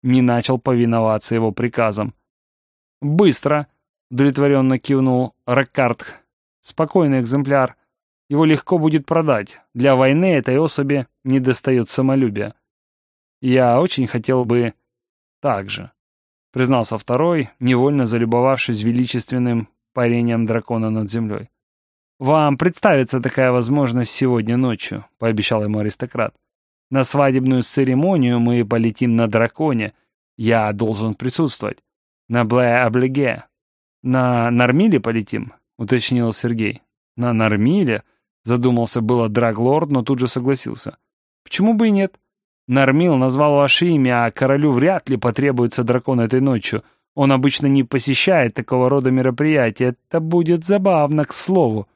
не начал повиноваться его приказам. «Быстро!» — удовлетворенно кивнул Раккарт. «Спокойный экземпляр. Его легко будет продать. Для войны этой особи не достает самолюбия. Я очень хотел бы так же», — признался второй, невольно залюбовавшись величественным парением дракона над землей. «Вам представится такая возможность сегодня ночью», — пообещал ему аристократ. «На свадебную церемонию мы полетим на драконе. Я должен присутствовать. На Блэ-Облеге. На Нормиле полетим?» — уточнил Сергей. «На Нормиле?» — задумался было Драглорд, но тут же согласился. «Почему бы и нет? Нормил назвал ваше имя, а королю вряд ли потребуется дракон этой ночью. Он обычно не посещает такого рода мероприятия. Это будет забавно, к слову.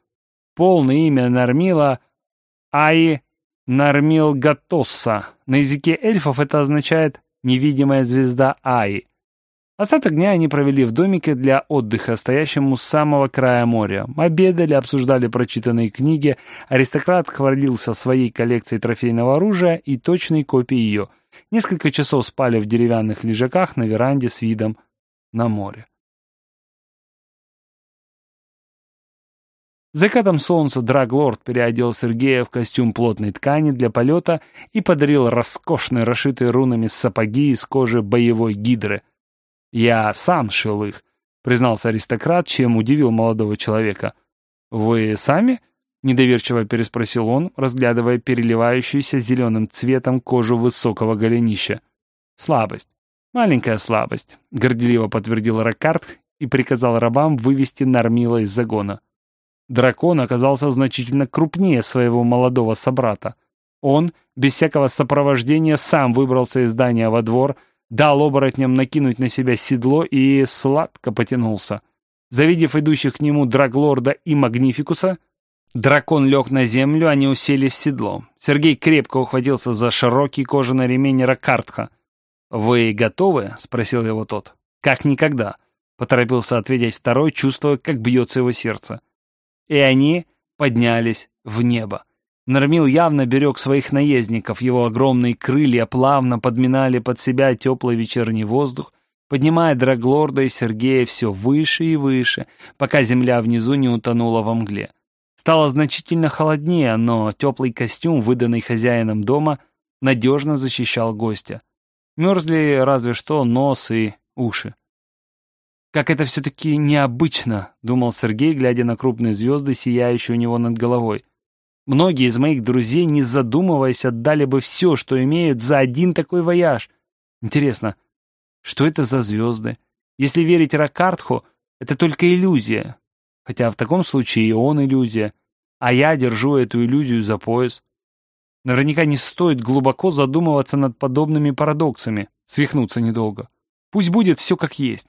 Полное имя Нормила Аи Нормил Гатосса. На языке эльфов это означает «невидимая звезда Аи». Остаток дня они провели в домике для отдыха, стоящему с самого края моря. Обедали, обсуждали прочитанные книги, аристократ хвалился своей коллекцией трофейного оружия и точной копией ее. Несколько часов спали в деревянных лежаках на веранде с видом на море. Закатом солнца Драглорд переодел Сергея в костюм плотной ткани для полета и подарил роскошные, расшитые рунами сапоги из кожи боевой гидры. «Я сам шил их», — признался аристократ, чем удивил молодого человека. «Вы сами?» — недоверчиво переспросил он, разглядывая переливающуюся зеленым цветом кожу высокого голенища. «Слабость. «Маленькая слабость», — горделиво подтвердил Ракарт и приказал рабам вывести Нормила из загона. Дракон оказался значительно крупнее своего молодого собрата. Он, без всякого сопровождения, сам выбрался из здания во двор, дал оборотням накинуть на себя седло и сладко потянулся. Завидев идущих к нему Драглорда и Магнификуса, дракон лег на землю, они усели в седло. Сергей крепко ухватился за широкий кожаный ремень Ракартха. «Вы готовы?» — спросил его тот. «Как никогда», — поторопился ответить второй, чувствуя, как бьется его сердце. И они поднялись в небо. Нормил явно берег своих наездников, его огромные крылья плавно подминали под себя теплый вечерний воздух, поднимая Драглорда и Сергея все выше и выше, пока земля внизу не утонула во мгле. Стало значительно холоднее, но теплый костюм, выданный хозяином дома, надежно защищал гостя. Мерзли разве что нос и уши. «Как это все-таки необычно», — думал Сергей, глядя на крупные звезды, сияющие у него над головой. «Многие из моих друзей, не задумываясь, отдали бы все, что имеют, за один такой вояж. Интересно, что это за звезды? Если верить Ракартху, это только иллюзия. Хотя в таком случае и он иллюзия, а я держу эту иллюзию за пояс. Наверняка не стоит глубоко задумываться над подобными парадоксами, свихнуться недолго. Пусть будет все как есть.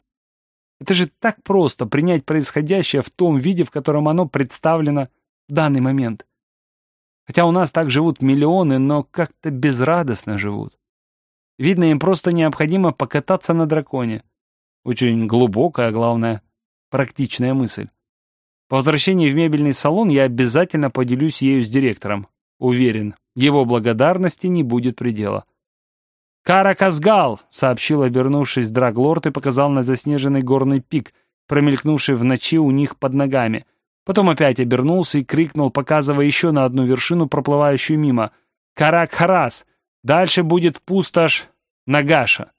Это же так просто принять происходящее в том виде, в котором оно представлено в данный момент. Хотя у нас так живут миллионы, но как-то безрадостно живут. Видно, им просто необходимо покататься на драконе. Очень глубокая, главное, практичная мысль. По возвращении в мебельный салон я обязательно поделюсь ею с директором. Уверен, его благодарности не будет предела. «Караказгал!» — сообщил, обернувшись Драглорд и показал на заснеженный горный пик, промелькнувший в ночи у них под ногами. Потом опять обернулся и крикнул, показывая еще на одну вершину, проплывающую мимо. «Карак-харас! Дальше будет пустошь Нагаша!»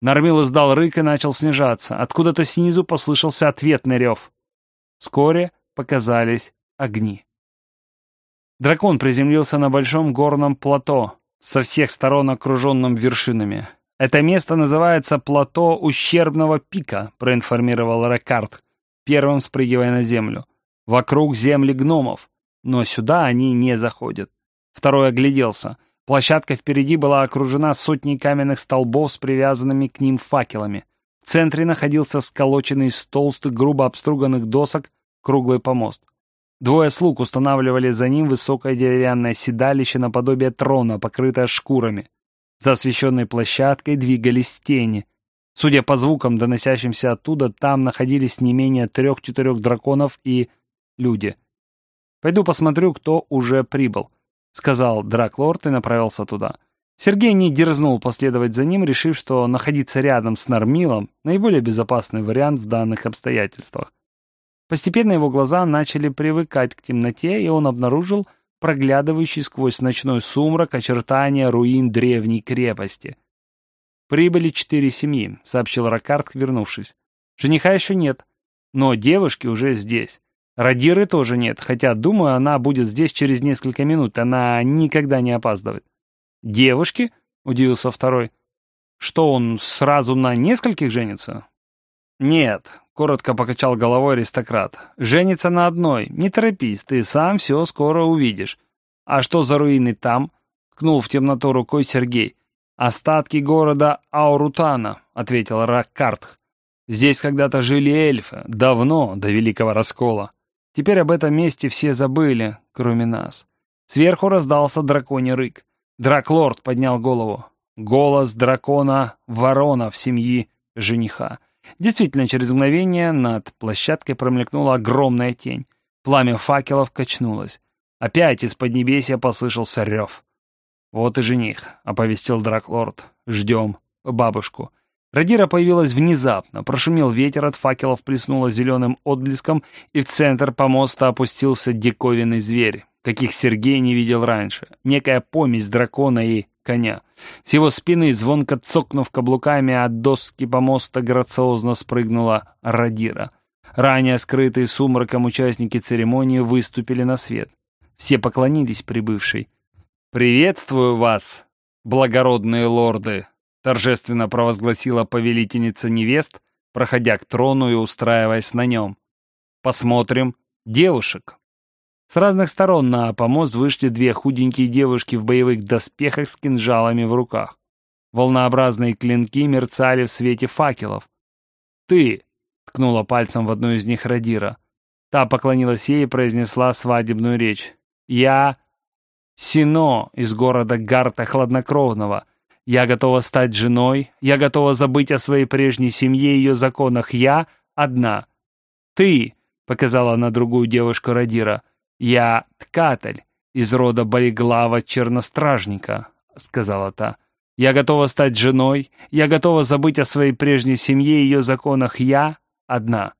Нормил издал рык и начал снижаться. Откуда-то снизу послышался ответный рев. Вскоре показались огни. Дракон приземлился на большом горном плато, со всех сторон окруженном вершинами. «Это место называется плато ущербного пика», — проинформировал Рекард, первым спрыгивая на землю. «Вокруг земли гномов, но сюда они не заходят». Второй огляделся. Площадка впереди была окружена сотней каменных столбов с привязанными к ним факелами. В центре находился сколоченный из толстых, грубо обструганных досок круглый помост. Двое слуг устанавливали за ним высокое деревянное седалище наподобие трона, покрытое шкурами. За освещенной площадкой двигались тени. Судя по звукам, доносящимся оттуда, там находились не менее трех-четырех драконов и люди. «Пойду посмотрю, кто уже прибыл», — сказал Драклорд и направился туда. Сергей не дерзнул последовать за ним, решив, что находиться рядом с Нормилом — наиболее безопасный вариант в данных обстоятельствах. Постепенно его глаза начали привыкать к темноте, и он обнаружил проглядывающий сквозь ночной сумрак очертания руин древней крепости. «Прибыли четыре семьи», — сообщил Ракард, вернувшись. «Жениха еще нет, но девушки уже здесь. Радиры тоже нет, хотя, думаю, она будет здесь через несколько минут, она никогда не опаздывает». «Девушки?» — удивился второй. «Что, он сразу на нескольких женится?» «Нет», — коротко покачал головой аристократ. «Женится на одной. Не торопись, ты сам все скоро увидишь». «А что за руины там?» — ткнул в темноту рукой Сергей. «Остатки города Аурутана», — ответил Раккартх. «Здесь когда-то жили эльфы, давно, до Великого Раскола. Теперь об этом месте все забыли, кроме нас». Сверху раздался драконий рык. Драклорд поднял голову. Голос дракона ворона в семьи жениха. Действительно, через мгновение над площадкой промелькнула огромная тень. Пламя факелов качнулось. Опять из под небесия послышался рев. «Вот и жених», — оповестил Драклорд. «Ждем. Бабушку». Радира появилась внезапно, прошумел ветер, от факелов плеснуло зеленым отблеском, и в центр помоста опустился диковинный зверь, каких Сергей не видел раньше. Некая помесь дракона и коня. С его спины, звонко цокнув каблуками от доски помоста, грациозно спрыгнула Радира. Ранее скрытые сумраком участники церемонии выступили на свет. Все поклонились прибывшей. «Приветствую вас, благородные лорды!» торжественно провозгласила повелительница невест, проходя к трону и устраиваясь на нем. «Посмотрим девушек». С разных сторон на помост вышли две худенькие девушки в боевых доспехах с кинжалами в руках. Волнообразные клинки мерцали в свете факелов. «Ты!» — ткнула пальцем в одну из них Радира. Та поклонилась ей и произнесла свадебную речь. «Я Сино из города Гарта Хладнокровного. Я готова стать женой, я готова забыть о своей прежней семье и ее законах. Я одна. Ты!» — показала на другую девушку Радира. «Я ткатель из рода Болеглава Черностражника», — сказала та. «Я готова стать женой, я готова забыть о своей прежней семье и ее законах. Я одна».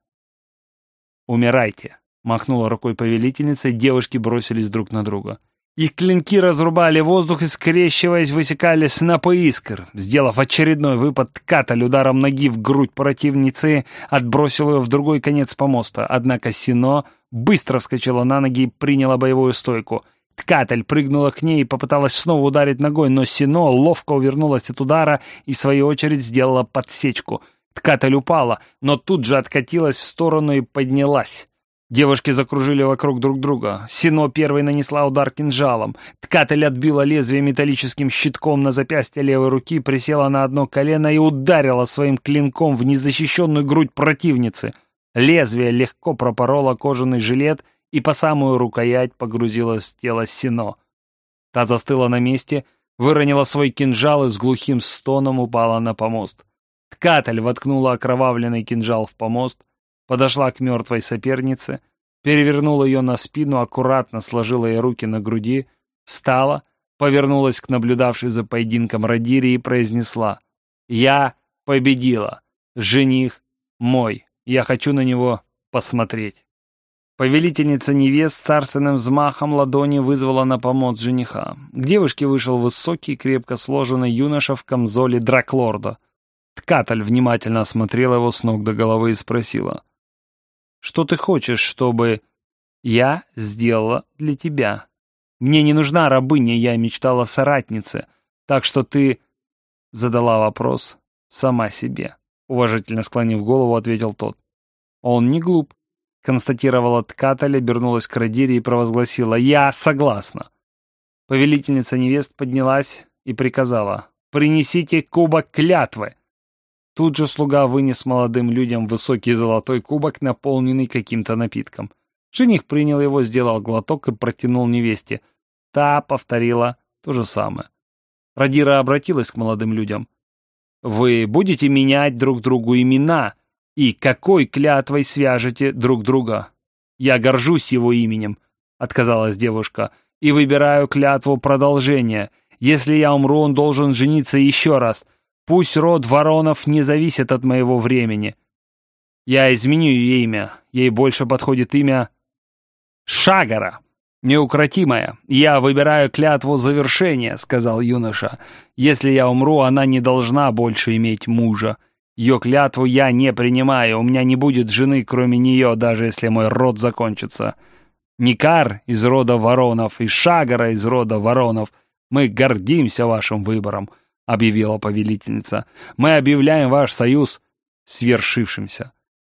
«Умирайте», — махнула рукой повелительница, девушки бросились друг на друга. Их клинки разрубали воздух и, скрещиваясь, высекали снопы искр. Сделав очередной выпад, Ткаталь ударом ноги в грудь противницы отбросил ее в другой конец помоста. Однако Сино быстро вскочила на ноги и приняла боевую стойку. Ткатель прыгнула к ней и попыталась снова ударить ногой, но Сино ловко увернулась от удара и, в свою очередь, сделала подсечку. Ткатель упала, но тут же откатилась в сторону и поднялась. Девушки закружили вокруг друг друга. Сино первой нанесла удар кинжалом. Ткатель отбила лезвие металлическим щитком на запястье левой руки, присела на одно колено и ударила своим клинком в незащищенную грудь противницы. Лезвие легко пропороло кожаный жилет и по самую рукоять погрузилось в тело Сино. Та застыла на месте, выронила свой кинжал и с глухим стоном упала на помост. Ткатель воткнула окровавленный кинжал в помост — подошла к мертвой сопернице, перевернула ее на спину, аккуратно сложила ей руки на груди, встала, повернулась к наблюдавшей за поединком Радире и произнесла «Я победила! Жених мой! Я хочу на него посмотреть!» Повелительница невест царственным взмахом ладони вызвала на помощь жениха. К девушке вышел высокий, крепко сложенный юноша в камзоле Драклорда. Ткаталь внимательно осмотрела его с ног до головы и спросила. Что ты хочешь, чтобы я сделала для тебя? Мне не нужна рабыня, я мечтала о соратнице. Так что ты Задала вопрос сама себе. Уважительно склонив голову, ответил тот. Он не глуп. Констатировала Ткатель, обернулась к Радире и провозгласила «Я согласна». Повелительница невест поднялась и приказала «Принесите кубок клятвы». Тут же слуга вынес молодым людям высокий золотой кубок, наполненный каким-то напитком. Жених принял его, сделал глоток и протянул невесте. Та повторила то же самое. Радира обратилась к молодым людям. «Вы будете менять друг другу имена, и какой клятвой свяжете друг друга?» «Я горжусь его именем», — отказалась девушка, «и выбираю клятву продолжения. Если я умру, он должен жениться еще раз. Пусть род Воронов не зависит от моего времени. Я изменю ее имя. Ей больше подходит имя Шагара. «Неукротимая, я выбираю клятву завершения», — сказал юноша. «Если я умру, она не должна больше иметь мужа. Ее клятву я не принимаю, у меня не будет жены, кроме нее, даже если мой род закончится. Никар из рода Воронов и Шагара из рода Воронов, мы гордимся вашим выбором», — объявила повелительница. «Мы объявляем ваш союз свершившимся».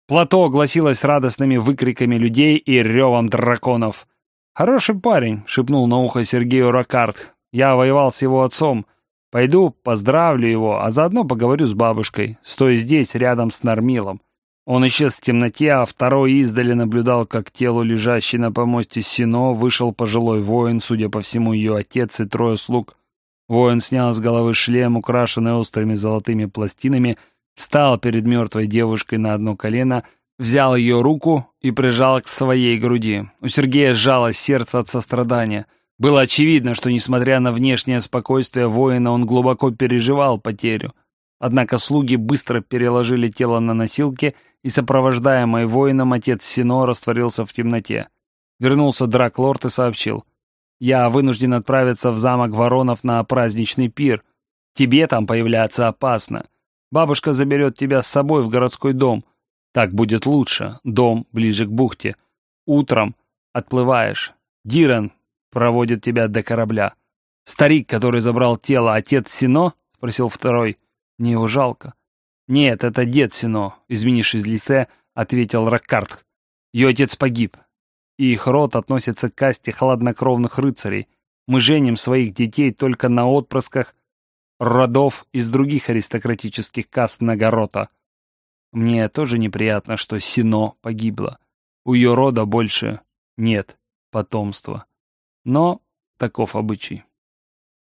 Плато огласилось радостными выкриками людей и ревом драконов. «Хороший парень», — шепнул на ухо Сергею Ракарт. «Я воевал с его отцом. Пойду, поздравлю его, а заодно поговорю с бабушкой, стоя здесь, рядом с Нормилом». Он исчез в темноте, а второй издали наблюдал, как телу, лежащей на помосте Сино, вышел пожилой воин, судя по всему, ее отец и трое слуг. Воин снял с головы шлем, украшенный острыми золотыми пластинами, встал перед мертвой девушкой на одно колено — взял ее руку и прижал к своей груди. У Сергея сжалось сердце от сострадания. Было очевидно, что, несмотря на внешнее спокойствие воина, он глубоко переживал потерю. Однако слуги быстро переложили тело на носилки, и, сопровождаемый воином, отец Сино растворился в темноте. Вернулся Драклорд и сообщил. «Я вынужден отправиться в замок Воронов на праздничный пир. Тебе там появляться опасно. Бабушка заберет тебя с собой в городской дом». Так будет лучше. Дом ближе к бухте. Утром отплываешь. Диран проводит тебя до корабля. Старик, который забрал тело, отец Сино? Спросил второй. Мне его жалко. Нет, это дед Сино, изменившись в лице, ответил Раккарт. Ее отец погиб. И их род относится к касте хладнокровных рыцарей. Мы женим своих детей только на отпрысках родов из других аристократических каст Нагорота. Мне тоже неприятно, что Сино погибла. У ее рода больше нет потомства. Но таков обычай.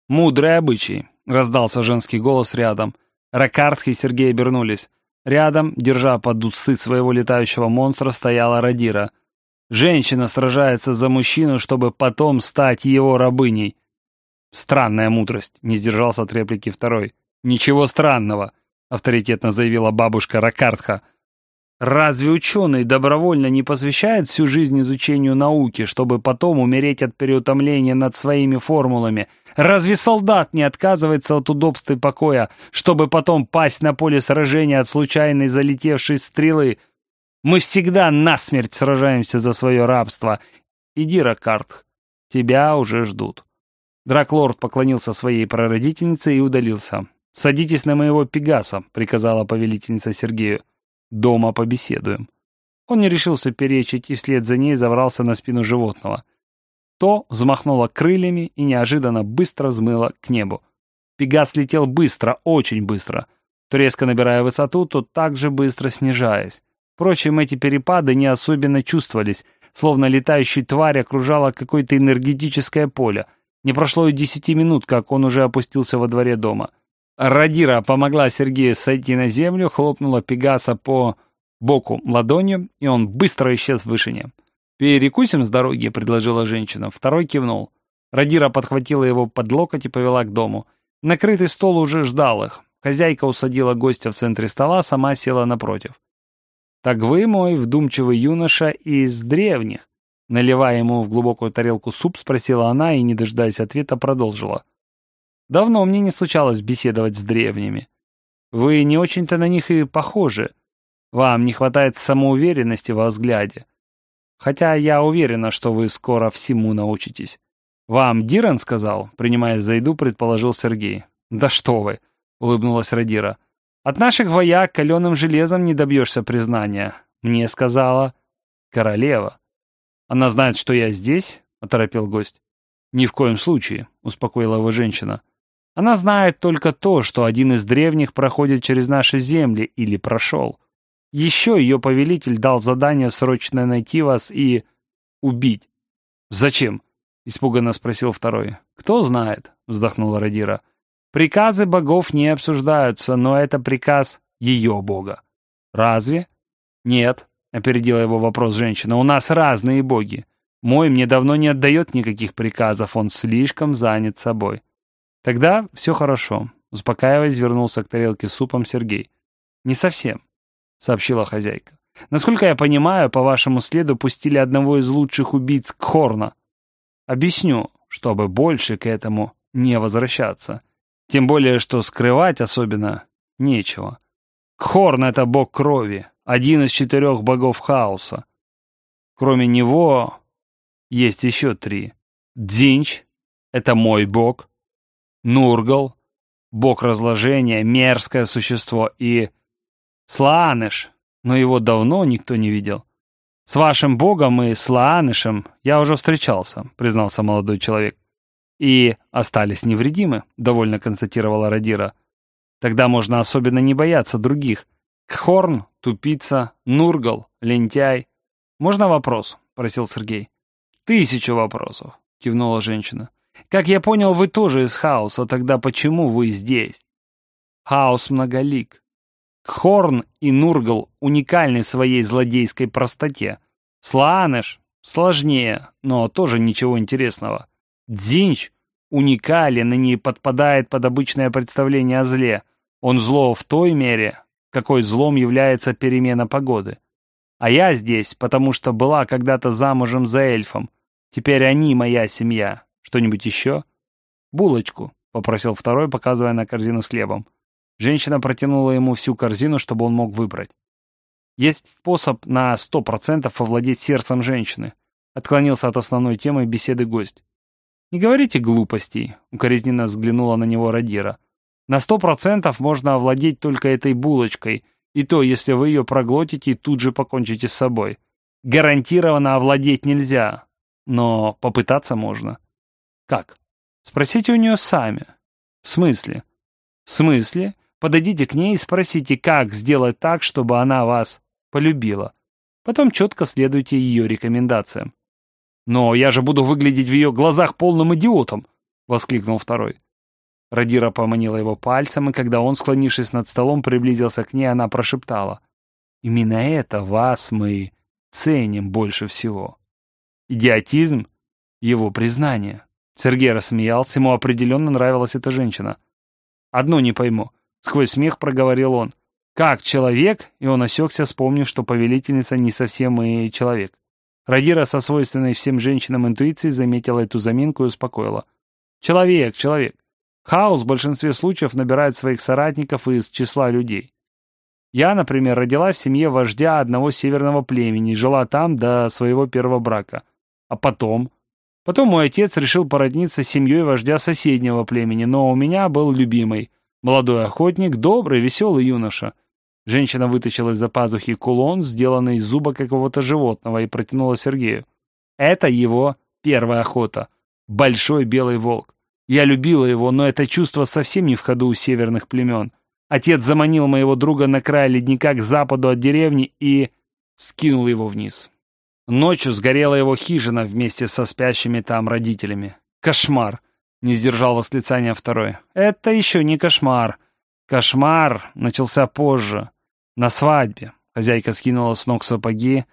«Мудрый обычай», — раздался женский голос рядом. Ракартх и Сергей обернулись. Рядом, держа под усы своего летающего монстра, стояла Радира. Женщина сражается за мужчину, чтобы потом стать его рабыней. Странная мудрость, не сдержался от реплики второй. Ничего странного авторитетно заявила бабушка Ракартха. Разве ученый добровольно не посвящает всю жизнь изучению науки, чтобы потом умереть от переутомления над своими формулами? Разве солдат не отказывается от удобств и покоя, чтобы потом пасть на поле сражения от случайной залетевшей стрелы? Мы всегда насмерть сражаемся за свое рабство. Иди, Ракартх, тебя уже ждут. Драклорд поклонился своей прародительнице и удалился. «Садитесь на моего Пегаса», — приказала повелительница Сергею. «Дома побеседуем». Он не решился перечить и вслед за ней забрался на спину животного. То взмахнуло крыльями и неожиданно быстро взмыло к небу. Пегас летел быстро, очень быстро. То резко набирая высоту, то также быстро снижаясь. Впрочем, эти перепады не особенно чувствовались, словно летающий тварь окружала какое-то энергетическое поле. Не прошло и десяти минут, как он уже опустился во дворе дома. Радира помогла Сергею сойти на землю, хлопнула Пегаса по боку ладонью, и он быстро исчез в вышине. «Перекусим с дороги», — предложила женщина. Второй кивнул. Радира подхватила его под локоть и повела к дому. Накрытый стол уже ждал их. Хозяйка усадила гостя в центре стола, сама села напротив. «Так вы мой вдумчивый юноша из древних?» Наливая ему в глубокую тарелку суп, спросила она и, не дожидаясь ответа, продолжила. Давно мне не случалось беседовать с древними. Вы не очень-то на них и похожи. Вам не хватает самоуверенности во взгляде. Хотя я уверена, что вы скоро всему научитесь. Вам Диран сказал, принимая за еду, предположил Сергей. Да что вы. — улыбнулась Радира. «От наших вояк каленым железом не добьешься признания. Мне сказала королева». «Она знает, что я здесь?» — оторопел гость. «Ни в коем случае», — успокоила его женщина. «Она знает только то, что один из древних проходит через наши земли или прошел. Еще ее повелитель дал задание срочно найти вас и... убить». «Зачем?» — испуганно спросил второй. «Кто знает», — вздохнула Радира. «Приказы богов не обсуждаются, но это приказ ее бога». «Разве?» «Нет», — опередила его вопрос женщина. «У нас разные боги. Мой мне давно не отдает никаких приказов, он слишком занят собой. Тогда все хорошо. Успокаиваясь, вернулся к тарелке с супом Сергей. Не совсем, сообщила хозяйка. Насколько я понимаю, по вашему следу пустили одного из лучших убийц Кхорна. Объясню, чтобы больше к этому не возвращаться. Тем более, что скрывать особенно нечего. Кхорн — это бог крови, один из четырех богов хаоса. Кроме него, есть еще три. Дзинч — это мой бог. Нургал — бог разложения, мерзкое существо. И Слааныш, но его давно никто не видел. С вашим богом и Слаанышем я уже встречался, признался молодой человек. И остались невредимы, довольно констатировала Радира. Тогда можно особенно не бояться других. Кхорн, тупица, Нургал, лентяй. «Можно вопрос?» — просил Сергей. «Тысячу вопросов», — кивнула женщина. «Как я понял, вы тоже из хаоса, тогда почему вы здесь?» «Хаос многолик. Хорн и Нургал уникальны своей злодейской простоте. Слааныш сложнее, но тоже ничего интересного. Дзинч уникален и не подпадает под обычное представление о зле. Он зло в той мере, какой злом является перемена погоды. А я здесь, потому что была когда-то замужем за эльфом, Теперь они моя семья. Что-нибудь еще? Булочку, попросил второй, показывая на корзину с хлебом. Женщина протянула ему всю корзину, чтобы он мог выбрать. Есть способ на сто процентов овладеть сердцем женщины. Отклонился от основной темы беседы гость. «Не говорите глупостей», — укоризненно взглянула на него Радира. «На сто процентов можно овладеть только этой булочкой, и то, если вы ее проглотите и тут же покончите с собой. Гарантированно овладеть нельзя, но попытаться можно. Как? Спросите у нее сами. В смысле? В смысле? Подойдите к ней и спросите, как сделать так, чтобы она вас полюбила. Потом четко следуйте ее рекомендациям. «Но я же буду выглядеть в ее глазах полным идиотом!» — воскликнул второй. Радира поманила его пальцем, и когда он, склонившись над столом, приблизился к ней, она прошептала. «Именно это вас мы ценим больше всего». Идиотизм — его признание. Сергей рассмеялся, ему определенно нравилась эта женщина. «Одно не пойму», — сквозь смех проговорил он. «Как человек?» — и он осекся, вспомнив, что повелительница не совсем и человек. Радира со свойственной всем женщинам интуицией заметила эту заминку и успокоила. «Человек, человек. Хаос в большинстве случаев набирает своих соратников из числа людей. Я, например, родилась в семье вождя одного северного племени жила там до своего первого брака. А потом? Потом мой отец решил породниться с семьей вождя соседнего племени, но у меня был любимый. Молодой охотник, добрый, веселый юноша. Женщина вытащила из-за пазухи кулон, сделанный из зуба какого-то животного, и протянула Сергею. Это его первая охота. Большой белый волк. Я любила его, но это чувство совсем не в ходу у северных племен. Отец заманил моего друга на край ледника к западу от деревни и скинул его вниз. Ночью сгорела его хижина вместе со спящими там родителями. Кошмар! Не сдержал восклицания второй. Это еще не кошмар. Кошмар начался позже. На свадьбе. Хозяйка скинула с ног сапоги,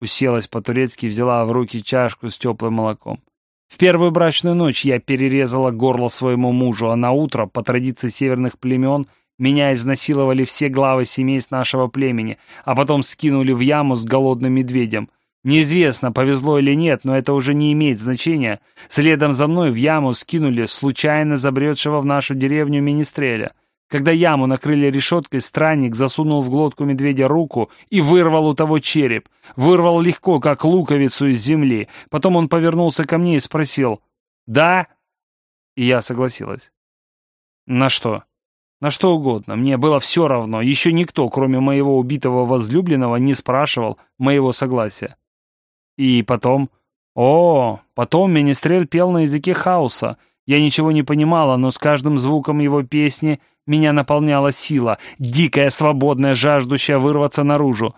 уселась по-турецки взяла в руки чашку с теплым молоком. В первую брачную ночь я перерезала горло своему мужу, а на утро, по традиции северных племен, меня изнасиловали все главы семейств нашего племени, а потом скинули в яму с голодным медведем. Неизвестно, повезло или нет, но это уже не имеет значения. Следом за мной в яму скинули случайно забредшего в нашу деревню министреля. Когда яму накрыли решеткой, странник засунул в глотку медведя руку и вырвал у того череп. Вырвал легко, как луковицу из земли. Потом он повернулся ко мне и спросил «Да?» И я согласилась. «На что?» На что угодно. Мне было все равно. Еще никто, кроме моего убитого возлюбленного, не спрашивал моего согласия. И потом... О, потом Министрель пел на языке хаоса. Я ничего не понимала, но с каждым звуком его песни меня наполняла сила, дикая, свободная, жаждущая вырваться наружу.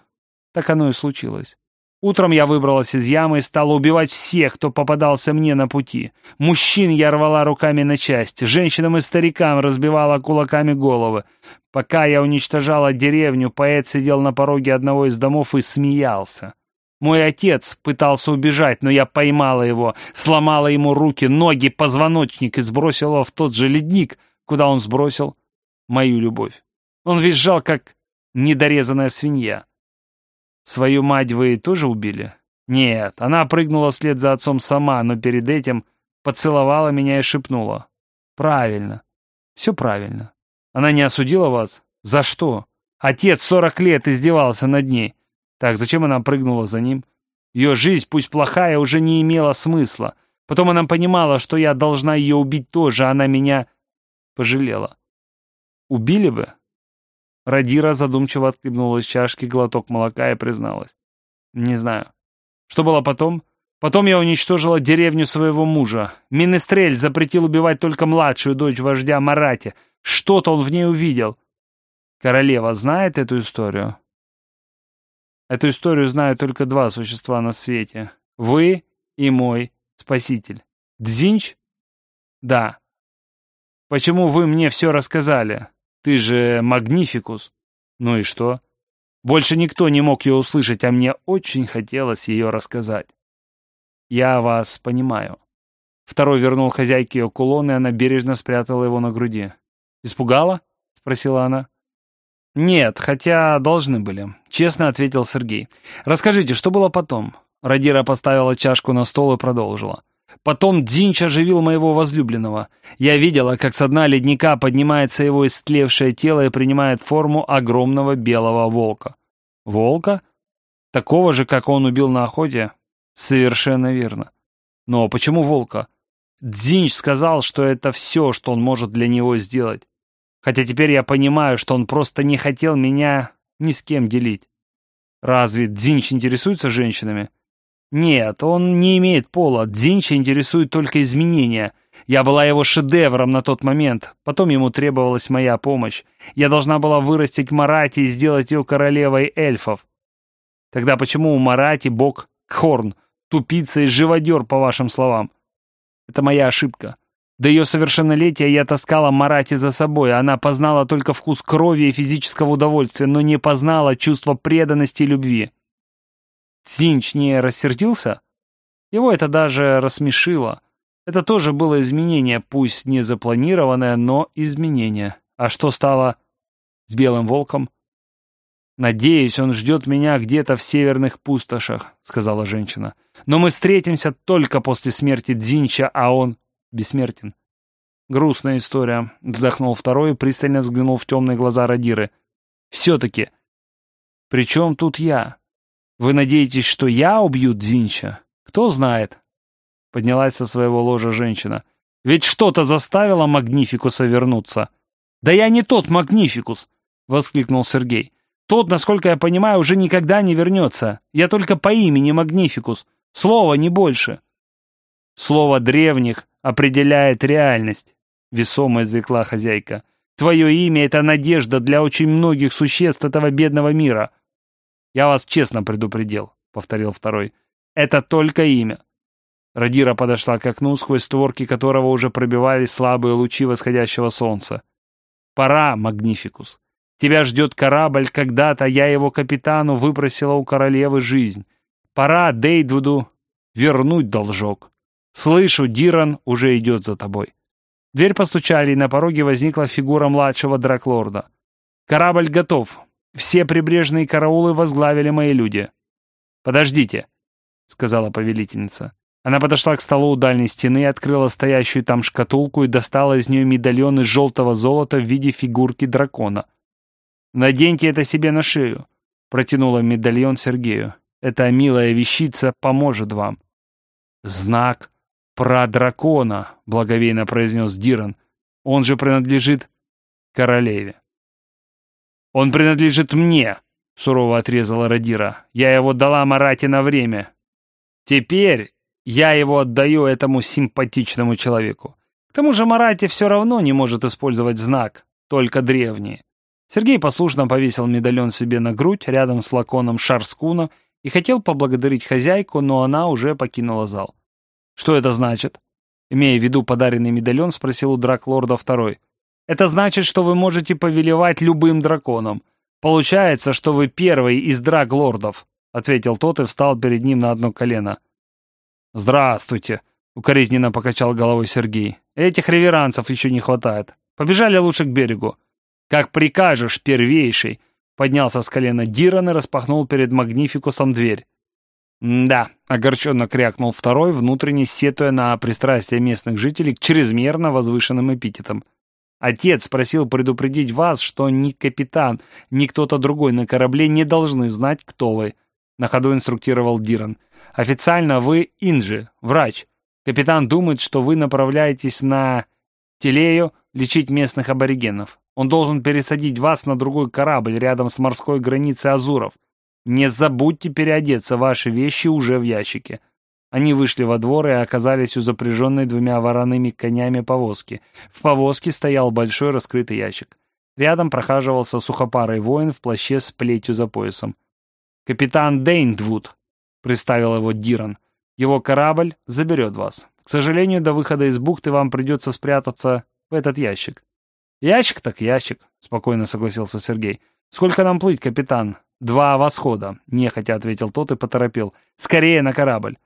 Так оно и случилось. Утром я выбралась из ямы и стала убивать всех, кто попадался мне на пути. Мужчин я рвала руками на части, женщинам и старикам разбивала кулаками головы. Пока я уничтожала деревню, поэт сидел на пороге одного из домов и смеялся. Мой отец пытался убежать, но я поймала его, сломала ему руки, ноги, позвоночник и сбросила в тот же ледник, куда он сбросил мою любовь. Он визжал, как недорезанная свинья. Свою мать вы тоже убили? Нет, она прыгнула вслед за отцом сама, но перед этим поцеловала меня и шепнула. Правильно. Все правильно. Она не осудила вас? За что? Отец сорок лет издевался над ней. Так, зачем она прыгнула за ним? Ее жизнь, пусть плохая, уже не имела смысла. Потом она понимала, что я должна ее убить тоже, она меня пожалела. Убили бы? Радира задумчиво отхлебнула из чашки глоток молока и призналась. Не знаю. Что было потом? Потом я уничтожила деревню своего мужа. Минестрель запретил убивать только младшую дочь вождя Марати. Что-то он в ней увидел. Королева знает эту историю? Эту историю знают только два существа на свете. Вы и мой спаситель. Дзинч? Да. Почему вы мне все рассказали? Ты же Магнификус. Ну и что? Больше никто не мог ее услышать, а мне очень хотелось ее рассказать. Я вас понимаю. Второй вернул хозяйке ее кулон, и она бережно спрятала его на груди. «Испугала?» — спросила она. «Нет, хотя должны были», — честно ответил Сергей. «Расскажите, что было потом?» Радира поставила чашку на стол и продолжила. «Потом Динч оживил моего возлюбленного. Я видела, как со дна ледника поднимается его истлевшее тело и принимает форму огромного белого волка». «Волка? Такого же, как он убил на охоте?» «Совершенно верно. Но почему волка?» Дзинч сказал, что это все, что он может для него сделать. Хотя теперь я понимаю, что он просто не хотел меня ни с кем делить. Разве Дзинч интересуется женщинами? Нет, он не имеет пола. Дзинча интересует только изменения. Я была его шедевром на тот момент. Потом ему требовалась моя помощь. Я должна была вырастить Марати и сделать ее королевой эльфов. Тогда почему у Марати бог Кхорн, тупица и живодер, по вашим словам? Это моя ошибка. До ее совершеннолетия я таскала Марати за собой, она познала только вкус крови и физического удовольствия, но не познала чувство преданности и любви. Цинч не рассердился? Его это даже рассмешило. Это тоже было изменение, пусть не запланированное, но изменение. А что стало с Белым Волком? «Надеюсь, он ждет меня где-то в северных пустошах», — сказала женщина. «Но мы встретимся только после смерти Дзинча, а он бессмертен. Грустная история, вздохнул второй и пристально взглянул в темные глаза Радиры. Все-таки, при чем тут я? Вы надеетесь, что я убью Дзинча? Кто знает? Поднялась со своего ложа женщина. Ведь что-то заставило Магнификуса вернуться. Да я не тот Магнификус, воскликнул Сергей. Тот, насколько я понимаю, уже никогда не вернется. Я только по имени Магнификус. Слово не больше. Слово древних определяет реальность, весомо изрекла хозяйка. Твое имя — это надежда для очень многих существ этого бедного мира. Я вас честно предупредил, — повторил второй. Это только имя. Радира подошла к окну, сквозь створки которого уже пробивались слабые лучи восходящего солнца. «Пора, Магнификус. Тебя ждет корабль, когда-то я его капитану выбросила у королевы жизнь. Пора Дейдвуду вернуть должок». «Слышу, Диран уже идет за тобой». Дверь постучали, и на пороге возникла фигура младшего драклорда. «Корабль готов. Все прибрежные караулы возглавили мои люди». «Подождите», — сказала повелительница. Она подошла к столу у дальней стены, открыла стоящую там шкатулку и достала из нее медальон из желтого золота в виде фигурки дракона. «Наденьте это себе на шею», — протянула медальон Сергею. «Эта милая вещица поможет вам». «Знак «Про дракона», — благовейно произнес Диран. «Он же принадлежит королеве. «Он принадлежит мне», — сурово отрезала Радира. «Я его дала Марате на время. Теперь я его отдаю этому симпатичному человеку. К тому же Марате все равно не может использовать знак, только древний. Сергей послушно повесил медальон себе на грудь рядом с лаконом Шарскуна и хотел поблагодарить хозяйку, но она уже покинула зал. «Что это значит?» Имея в виду подаренный медальон, спросил у Драклорда второй. «Это значит, что вы можете повелевать любым драконом. Получается, что вы первый из Драклордов», ответил тот и встал перед ним на одно колено. «Здравствуйте», — укоризненно покачал головой Сергей. «Этих реверансов еще не хватает. Побежали лучше к берегу». «Как прикажешь, первейший!» Поднялся с колена Диран и распахнул перед Магнификусом дверь. «Да», — огорченно крякнул второй, внутренне сетуя на пристрастие местных жителей к чрезмерно возвышенным эпитетам. «Отец просил предупредить вас, что ни капитан, ни кто-то другой на корабле не должны знать, кто вы», — на ходу инструктировал Диран. «Официально вы Инджи, врач. Капитан думает, что вы направляетесь на Телею лечить местных аборигенов. Он должен пересадить вас на другой корабль рядом с морской границей Азуров. Не забудьте переодеться, ваши вещи уже в ящике». Они вышли во двор и оказались у запряженной двумя вороными конями повозки. В повозке стоял большой раскрытый ящик. Рядом прохаживался сухопарый воин в плаще с плетью за поясом. «Капитан Дейндвуд», — представил его Диран. «Его корабль заберет вас. К сожалению, до выхода из бухты вам придется спрятаться в этот ящик». «Ящик так ящик», — спокойно согласился Сергей. «Сколько нам плыть, капитан?» «Два восхода», — нехотя ответил тот и поторопил. «Скорее на корабль».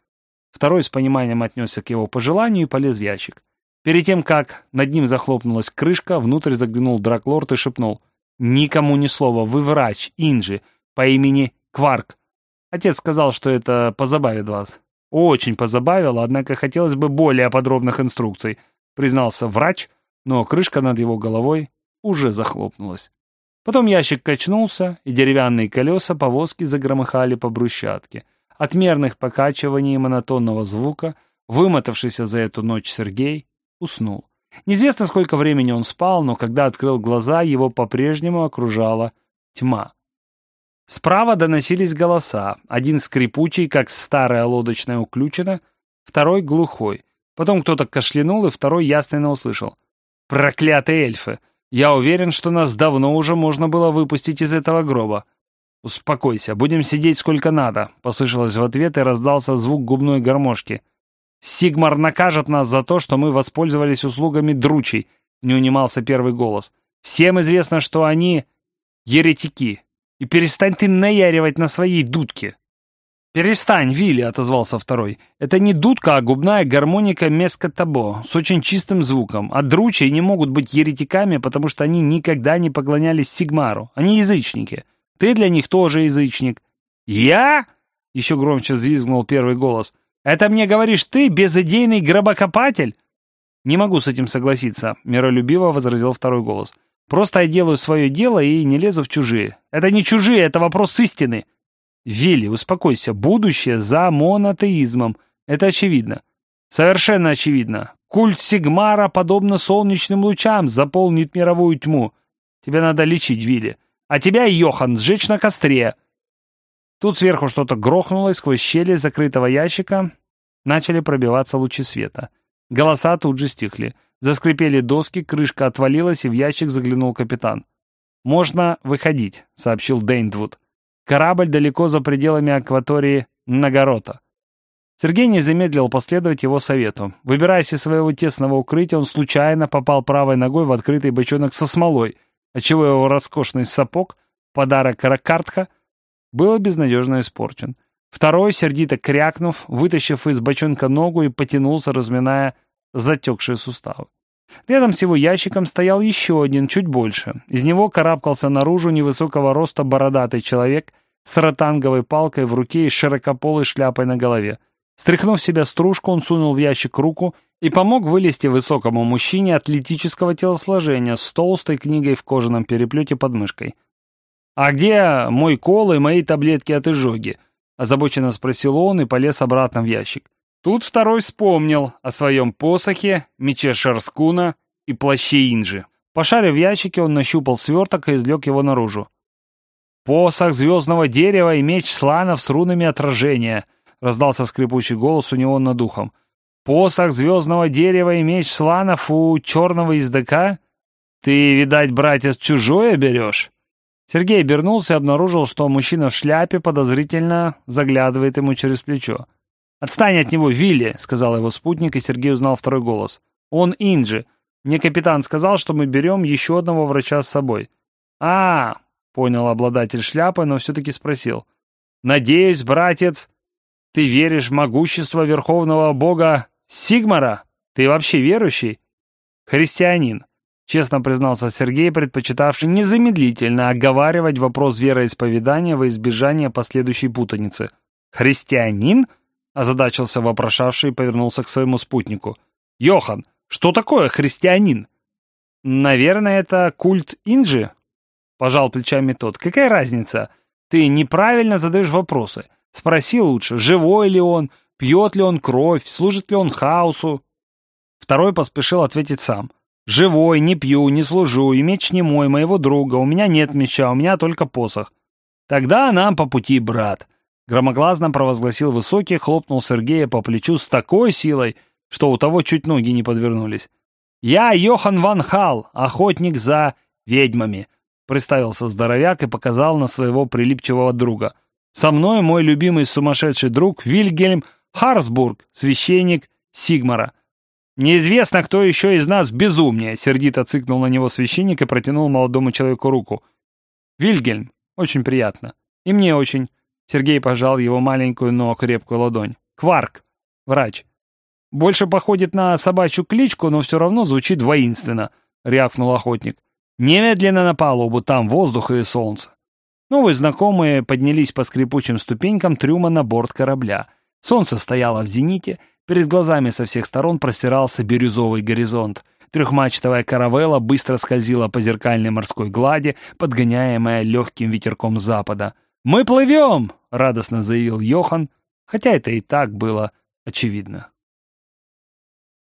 Второй с пониманием отнесся к его пожеланию и полез в ящик. Перед тем, как над ним захлопнулась крышка, внутрь заглянул Драклорд и шепнул. «Никому ни слова, вы врач, Инжи, по имени Кварк. Отец сказал, что это позабавит вас». «Очень позабавило, однако хотелось бы более подробных инструкций», признался врач, но крышка над его головой уже захлопнулась. Потом ящик качнулся, и деревянные колеса повозки загромыхали по брусчатке. От мерных покачиваний и монотонного звука, вымотавшийся за эту ночь Сергей, уснул. Неизвестно, сколько времени он спал, но когда открыл глаза, его по-прежнему окружала тьма. Справа доносились голоса, один скрипучий, как старая лодочная уключена, второй глухой. Потом кто-то кашлянул, и второй ясно услышал. «Проклятые эльфы! Я уверен, что нас давно уже можно было выпустить из этого гроба». «Успокойся, будем сидеть сколько надо», — послышалось в ответ и раздался звук губной гармошки. «Сигмар накажет нас за то, что мы воспользовались услугами дручей», — не унимался первый голос. «Всем известно, что они еретики. И перестань ты наяривать на своей дудке». «Перестань, Вилли», — отозвался второй. «Это не дудка, а губная гармоника мескотабо с очень чистым звуком. А дручи не могут быть еретиками, потому что они никогда не поклонялись Сигмару. Они язычники. Ты для них тоже язычник». «Я?» — еще громче взвизгнул первый голос. «Это мне говоришь ты, безыдейный гробокопатель?» «Не могу с этим согласиться», — миролюбиво возразил второй голос. «Просто я делаю свое дело и не лезу в чужие». «Это не чужие, это вопрос истины». «Вилли, успокойся, будущее за монотеизмом. Это очевидно». «Совершенно очевидно. Культ Сигмара, подобно солнечным лучам, заполнит мировую тьму. Тебе надо лечить, Вилли. А тебя, Йохан, сжечь на костре!» Тут сверху что-то грохнуло, и сквозь щели закрытого ящика начали пробиваться лучи света. Голоса тут же стихли. Заскрипели доски, крышка отвалилась, и в ящик заглянул капитан. «Можно выходить», — сообщил Дейндвуд. «Корабль далеко за пределами акватории Нагорота». Сергей не замедлил последовать его совету. Выбираясь из своего тесного укрытия, он случайно попал правой ногой в открытый бочонок со смолой — отчего его роскошный сапог, подарок Ракартха, был безнадежно испорчен. Второй, сердито крякнув, вытащив из бочонка ногу и потянулся, разминая затекшие суставы. Рядом с его ящиком стоял еще один, чуть больше. Из него карабкался наружу невысокого роста бородатый человек с ротанговой палкой в руке и широкополой шляпой на голове. Стряхнув себя стружку, он сунул в ящик руку и помог вылезти высокому мужчине атлетического телосложения с толстой книгой в кожаном переплете под мышкой. «А где мой кол и мои таблетки от изжоги?» — озабоченно спросил он и полез обратно в ящик. Тут второй вспомнил о своем посохе, мече Шарскуна и плаще Инжи. Пошарив в ящике, он нащупал сверток и извлек его наружу. «Посох звездного дерева и меч сланов с рунами отражения», — раздался скрипучий голос у него над духом. «Посох звездного дерева и меч сланов у черного издока? Ты, видать, братец, чужое берешь?» Сергей обернулся и обнаружил, что мужчина в шляпе подозрительно заглядывает ему через плечо. «Отстань от него, Вилли!» — сказал его спутник, и Сергей узнал второй голос. «Он Инджи. Мне капитан сказал, что мы берем еще одного врача с собой». «А, — понял обладатель шляпы, но все-таки спросил. «Надеюсь, братец, ты веришь в могущество верховного бога Сигмара? Ты вообще верующий?» «Христианин честно признался Сергей, предпочитавший незамедлительно оговаривать вопрос вероисповедания во избежание последующей путаницы. «Христианин?» – озадачился вопрошавший и повернулся к своему спутнику. «Йохан, что такое христианин?» «Наверное, это культ Инджи?» – пожал плечами тот. «Какая разница? Ты неправильно задаешь вопросы. Спроси лучше, живой ли он, пьет ли он кровь, служит ли он хаосу?» Второй поспешил ответить сам – Живой, не пью, не служу, и меч не мой, моего друга, у меня нет меча, у меня только посох. Тогда нам по пути, брат. Громогласно провозгласил высокий, хлопнул Сергея по плечу с такой силой, что у того чуть ноги не подвернулись. «Я Йохан Ван Хал, охотник за ведьмами», — представился здоровяк и показал на своего прилипчивого друга. «Со мной мой любимый сумасшедший друг Вильгельм Харсбург, священник Сигмара. «Неизвестно, кто еще из нас безумнее», — сердито цыкнул на него священник и протянул молодому человеку руку. «Вильгельм, очень приятно. И мне очень». Сергей пожал его маленькую, но крепкую ладонь. «Кварк, врач. Больше походит на собачью кличку, но все равно звучит воинственно», — рявкнул охотник. «Немедленно на палубу, там воздух и солнце». Новые знакомые поднялись по скрипучим ступенькам трюма на борт корабля. Солнце стояло в зените, Перед глазами со всех сторон простирался бирюзовый горизонт. Трехмачтовая каравелла быстро скользила по зеркальной морской глади, подгоняемая легким ветерком запада. «Мы плывем!» — радостно заявил Йохан, хотя это и так было очевидно.